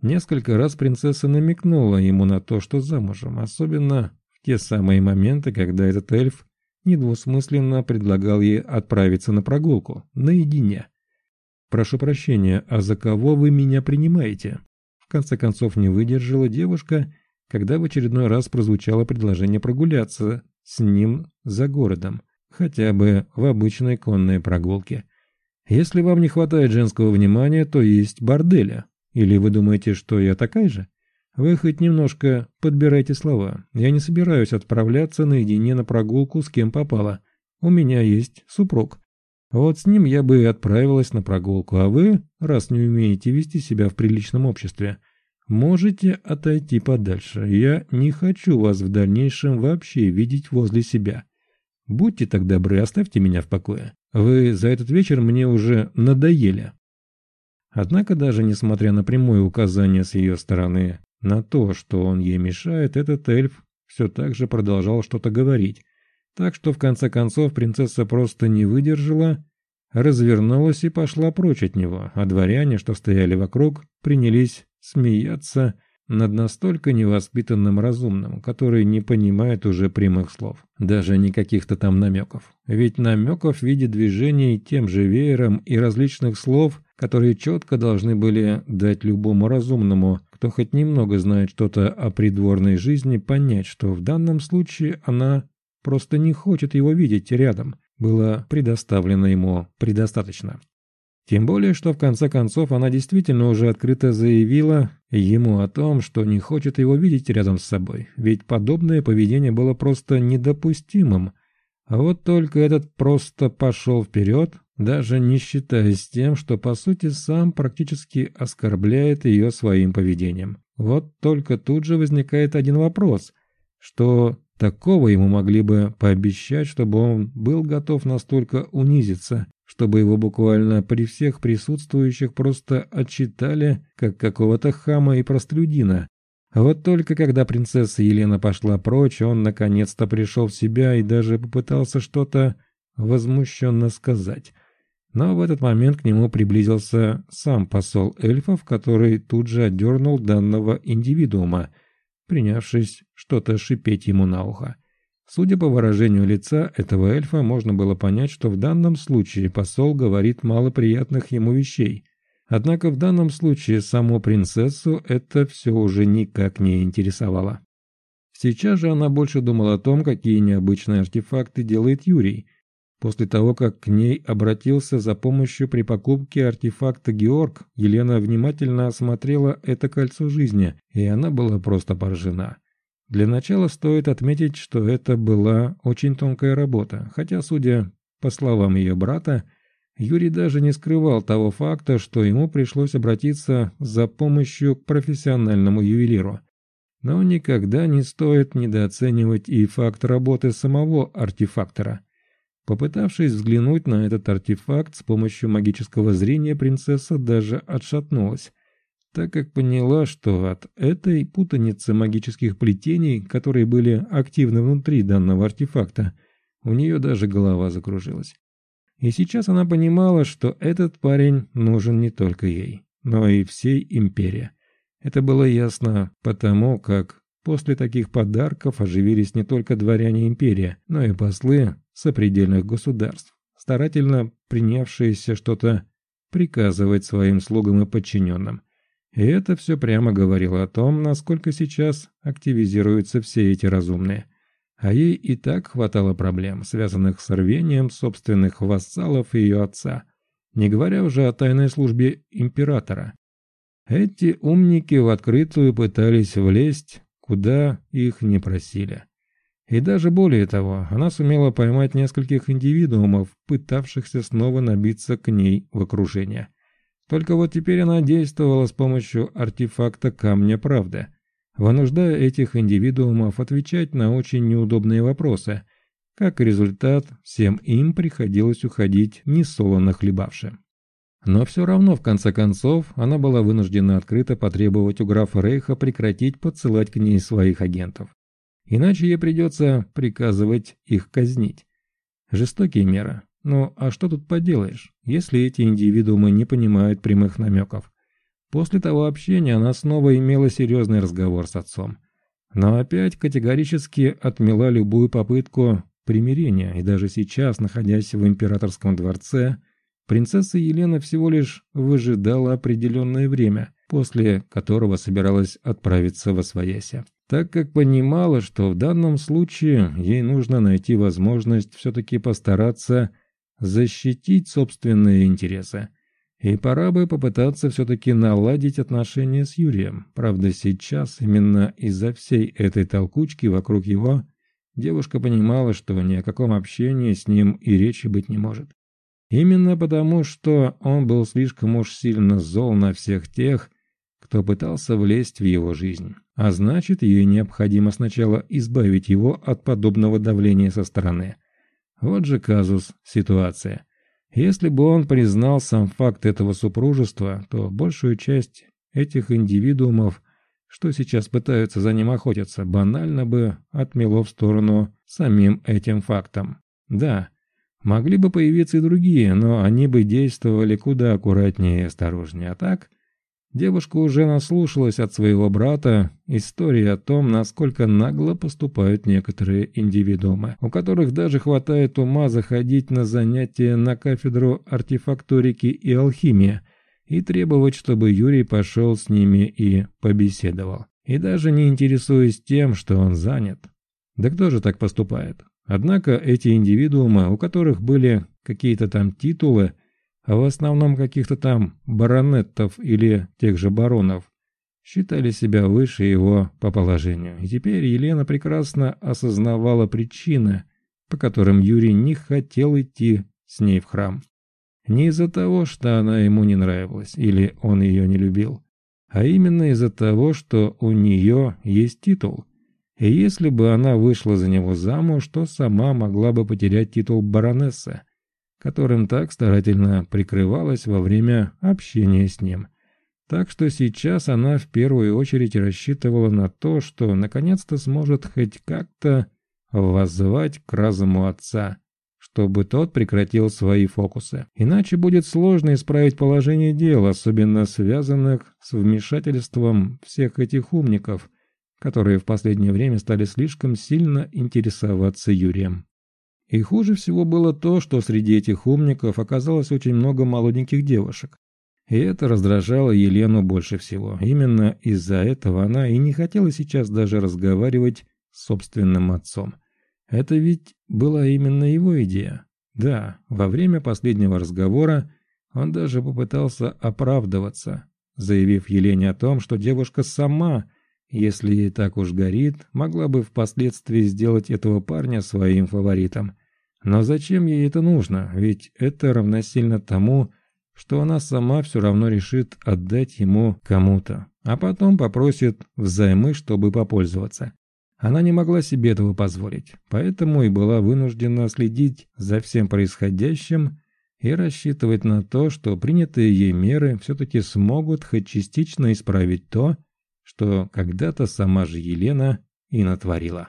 Несколько раз принцесса намекнула ему на то, что замужем, особенно в те самые моменты, когда этот эльф недвусмысленно предлагал ей отправиться на прогулку, наедине. «Прошу прощения, а за кого вы меня принимаете?» В конце концов не выдержала девушка, когда в очередной раз прозвучало предложение прогуляться с ним за городом, хотя бы в обычной конной прогулке. «Если вам не хватает женского внимания, то есть борделя. Или вы думаете, что я такая же?» Вы хоть немножко подбирайте слова. Я не собираюсь отправляться наедине на прогулку с кем попало. У меня есть супруг. Вот с ним я бы и отправилась на прогулку, а вы, раз не умеете вести себя в приличном обществе, можете отойти подальше. Я не хочу вас в дальнейшем вообще видеть возле себя. Будьте так добры, оставьте меня в покое. Вы за этот вечер мне уже надоели. Однако даже несмотря на прямое указание с ее стороны на то, что он ей мешает, этот эльф все так же продолжал что-то говорить, так что в конце концов принцесса просто не выдержала, развернулась и пошла прочь от него, а дворяне, что стояли вокруг, принялись смеяться над настолько невоспитанным разумным, который не понимает уже прямых слов, даже не каких-то там намеков. Ведь намеков в виде движений тем же веером и различных слов, которые четко должны были дать любому разумному, кто хоть немного знает что-то о придворной жизни, понять, что в данном случае она просто не хочет его видеть рядом, было предоставлено ему предостаточно. Тем более, что в конце концов она действительно уже открыто заявила ему о том, что не хочет его видеть рядом с собой, ведь подобное поведение было просто недопустимым. А вот только этот просто пошел вперед, даже не считаясь тем, что по сути сам практически оскорбляет ее своим поведением. Вот только тут же возникает один вопрос, что Такого ему могли бы пообещать, чтобы он был готов настолько унизиться, чтобы его буквально при всех присутствующих просто отчитали, как какого-то хама и простолюдина. Вот только когда принцесса Елена пошла прочь, он наконец-то пришел в себя и даже попытался что-то возмущенно сказать. Но в этот момент к нему приблизился сам посол эльфов, который тут же отдернул данного индивидуума, принявшись что-то шипеть ему на ухо. Судя по выражению лица этого эльфа, можно было понять, что в данном случае посол говорит мало приятных ему вещей. Однако в данном случае саму принцессу это все уже никак не интересовало. Сейчас же она больше думала о том, какие необычные артефакты делает Юрий – После того, как к ней обратился за помощью при покупке артефакта Георг, Елена внимательно осмотрела это кольцо жизни, и она была просто поражена. Для начала стоит отметить, что это была очень тонкая работа, хотя, судя по словам ее брата, Юрий даже не скрывал того факта, что ему пришлось обратиться за помощью к профессиональному ювелиру. Но никогда не стоит недооценивать и факт работы самого артефактора – Попытавшись взглянуть на этот артефакт с помощью магического зрения, принцесса даже отшатнулась, так как поняла, что от этой путаницы магических плетений, которые были активны внутри данного артефакта, у нее даже голова закружилась. И сейчас она понимала, что этот парень нужен не только ей, но и всей империи. Это было ясно потому, как после таких подарков оживились не только дворяне империи, но и послы сопредельных государств, старательно принявшиеся что-то приказывать своим слугам и подчиненным. И это все прямо говорило о том, насколько сейчас активизируются все эти разумные. А ей и так хватало проблем, связанных с рвением собственных вассалов и ее отца, не говоря уже о тайной службе императора. Эти умники в открытую пытались влезть, куда их не просили. И даже более того, она сумела поймать нескольких индивидуумов, пытавшихся снова набиться к ней в окружение. Только вот теперь она действовала с помощью артефакта Камня Правды, вынуждая этих индивидуумов отвечать на очень неудобные вопросы. Как результат, всем им приходилось уходить несолоно хлебавши. Но все равно, в конце концов, она была вынуждена открыто потребовать у графа Рейха прекратить подсылать к ней своих агентов. Иначе ей придется приказывать их казнить. Жестокие меры. Ну, а что тут поделаешь, если эти индивидуумы не понимают прямых намеков? После того общения она снова имела серьезный разговор с отцом. Но опять категорически отмела любую попытку примирения, и даже сейчас, находясь в императорском дворце, принцесса Елена всего лишь выжидала определенное время, после которого собиралась отправиться во Освояси так как понимала, что в данном случае ей нужно найти возможность все-таки постараться защитить собственные интересы. И пора бы попытаться все-таки наладить отношения с Юрием. Правда, сейчас, именно из-за всей этой толкучки вокруг его, девушка понимала, что ни о каком общении с ним и речи быть не может. Именно потому, что он был слишком уж сильно зол на всех тех, кто пытался влезть в его жизнь. А значит, ей необходимо сначала избавить его от подобного давления со стороны. Вот же казус, ситуация. Если бы он признал сам факт этого супружества, то большую часть этих индивидуумов, что сейчас пытаются за ним охотиться, банально бы отмело в сторону самим этим фактом. Да, могли бы появиться и другие, но они бы действовали куда аккуратнее и осторожнее. А так, Девушка уже наслушалась от своего брата истории о том, насколько нагло поступают некоторые индивидуумы, у которых даже хватает ума заходить на занятия на кафедру артефакторики и алхимии и требовать, чтобы Юрий пошел с ними и побеседовал. И даже не интересуясь тем, что он занят. Да кто же так поступает? Однако эти индивидуумы, у которых были какие-то там титулы, а в основном каких-то там баронеттов или тех же баронов, считали себя выше его по положению. И теперь Елена прекрасно осознавала причины, по которым Юрий не хотел идти с ней в храм. Не из-за того, что она ему не нравилась или он ее не любил, а именно из-за того, что у нее есть титул. И если бы она вышла за него замуж, то сама могла бы потерять титул баронессы которым так старательно прикрывалась во время общения с ним. Так что сейчас она в первую очередь рассчитывала на то, что наконец-то сможет хоть как-то воззвать к разуму отца, чтобы тот прекратил свои фокусы. Иначе будет сложно исправить положение дел, особенно связанных с вмешательством всех этих умников, которые в последнее время стали слишком сильно интересоваться Юрием. И хуже всего было то, что среди этих умников оказалось очень много молоденьких девушек. И это раздражало Елену больше всего. Именно из-за этого она и не хотела сейчас даже разговаривать с собственным отцом. Это ведь была именно его идея. Да, во время последнего разговора он даже попытался оправдываться, заявив Елене о том, что девушка сама, если ей так уж горит, могла бы впоследствии сделать этого парня своим фаворитом. Но зачем ей это нужно? Ведь это равносильно тому, что она сама все равно решит отдать ему кому-то, а потом попросит взаймы, чтобы попользоваться. Она не могла себе этого позволить, поэтому и была вынуждена следить за всем происходящим и рассчитывать на то, что принятые ей меры все-таки смогут хоть частично исправить то, что когда-то сама же Елена и натворила.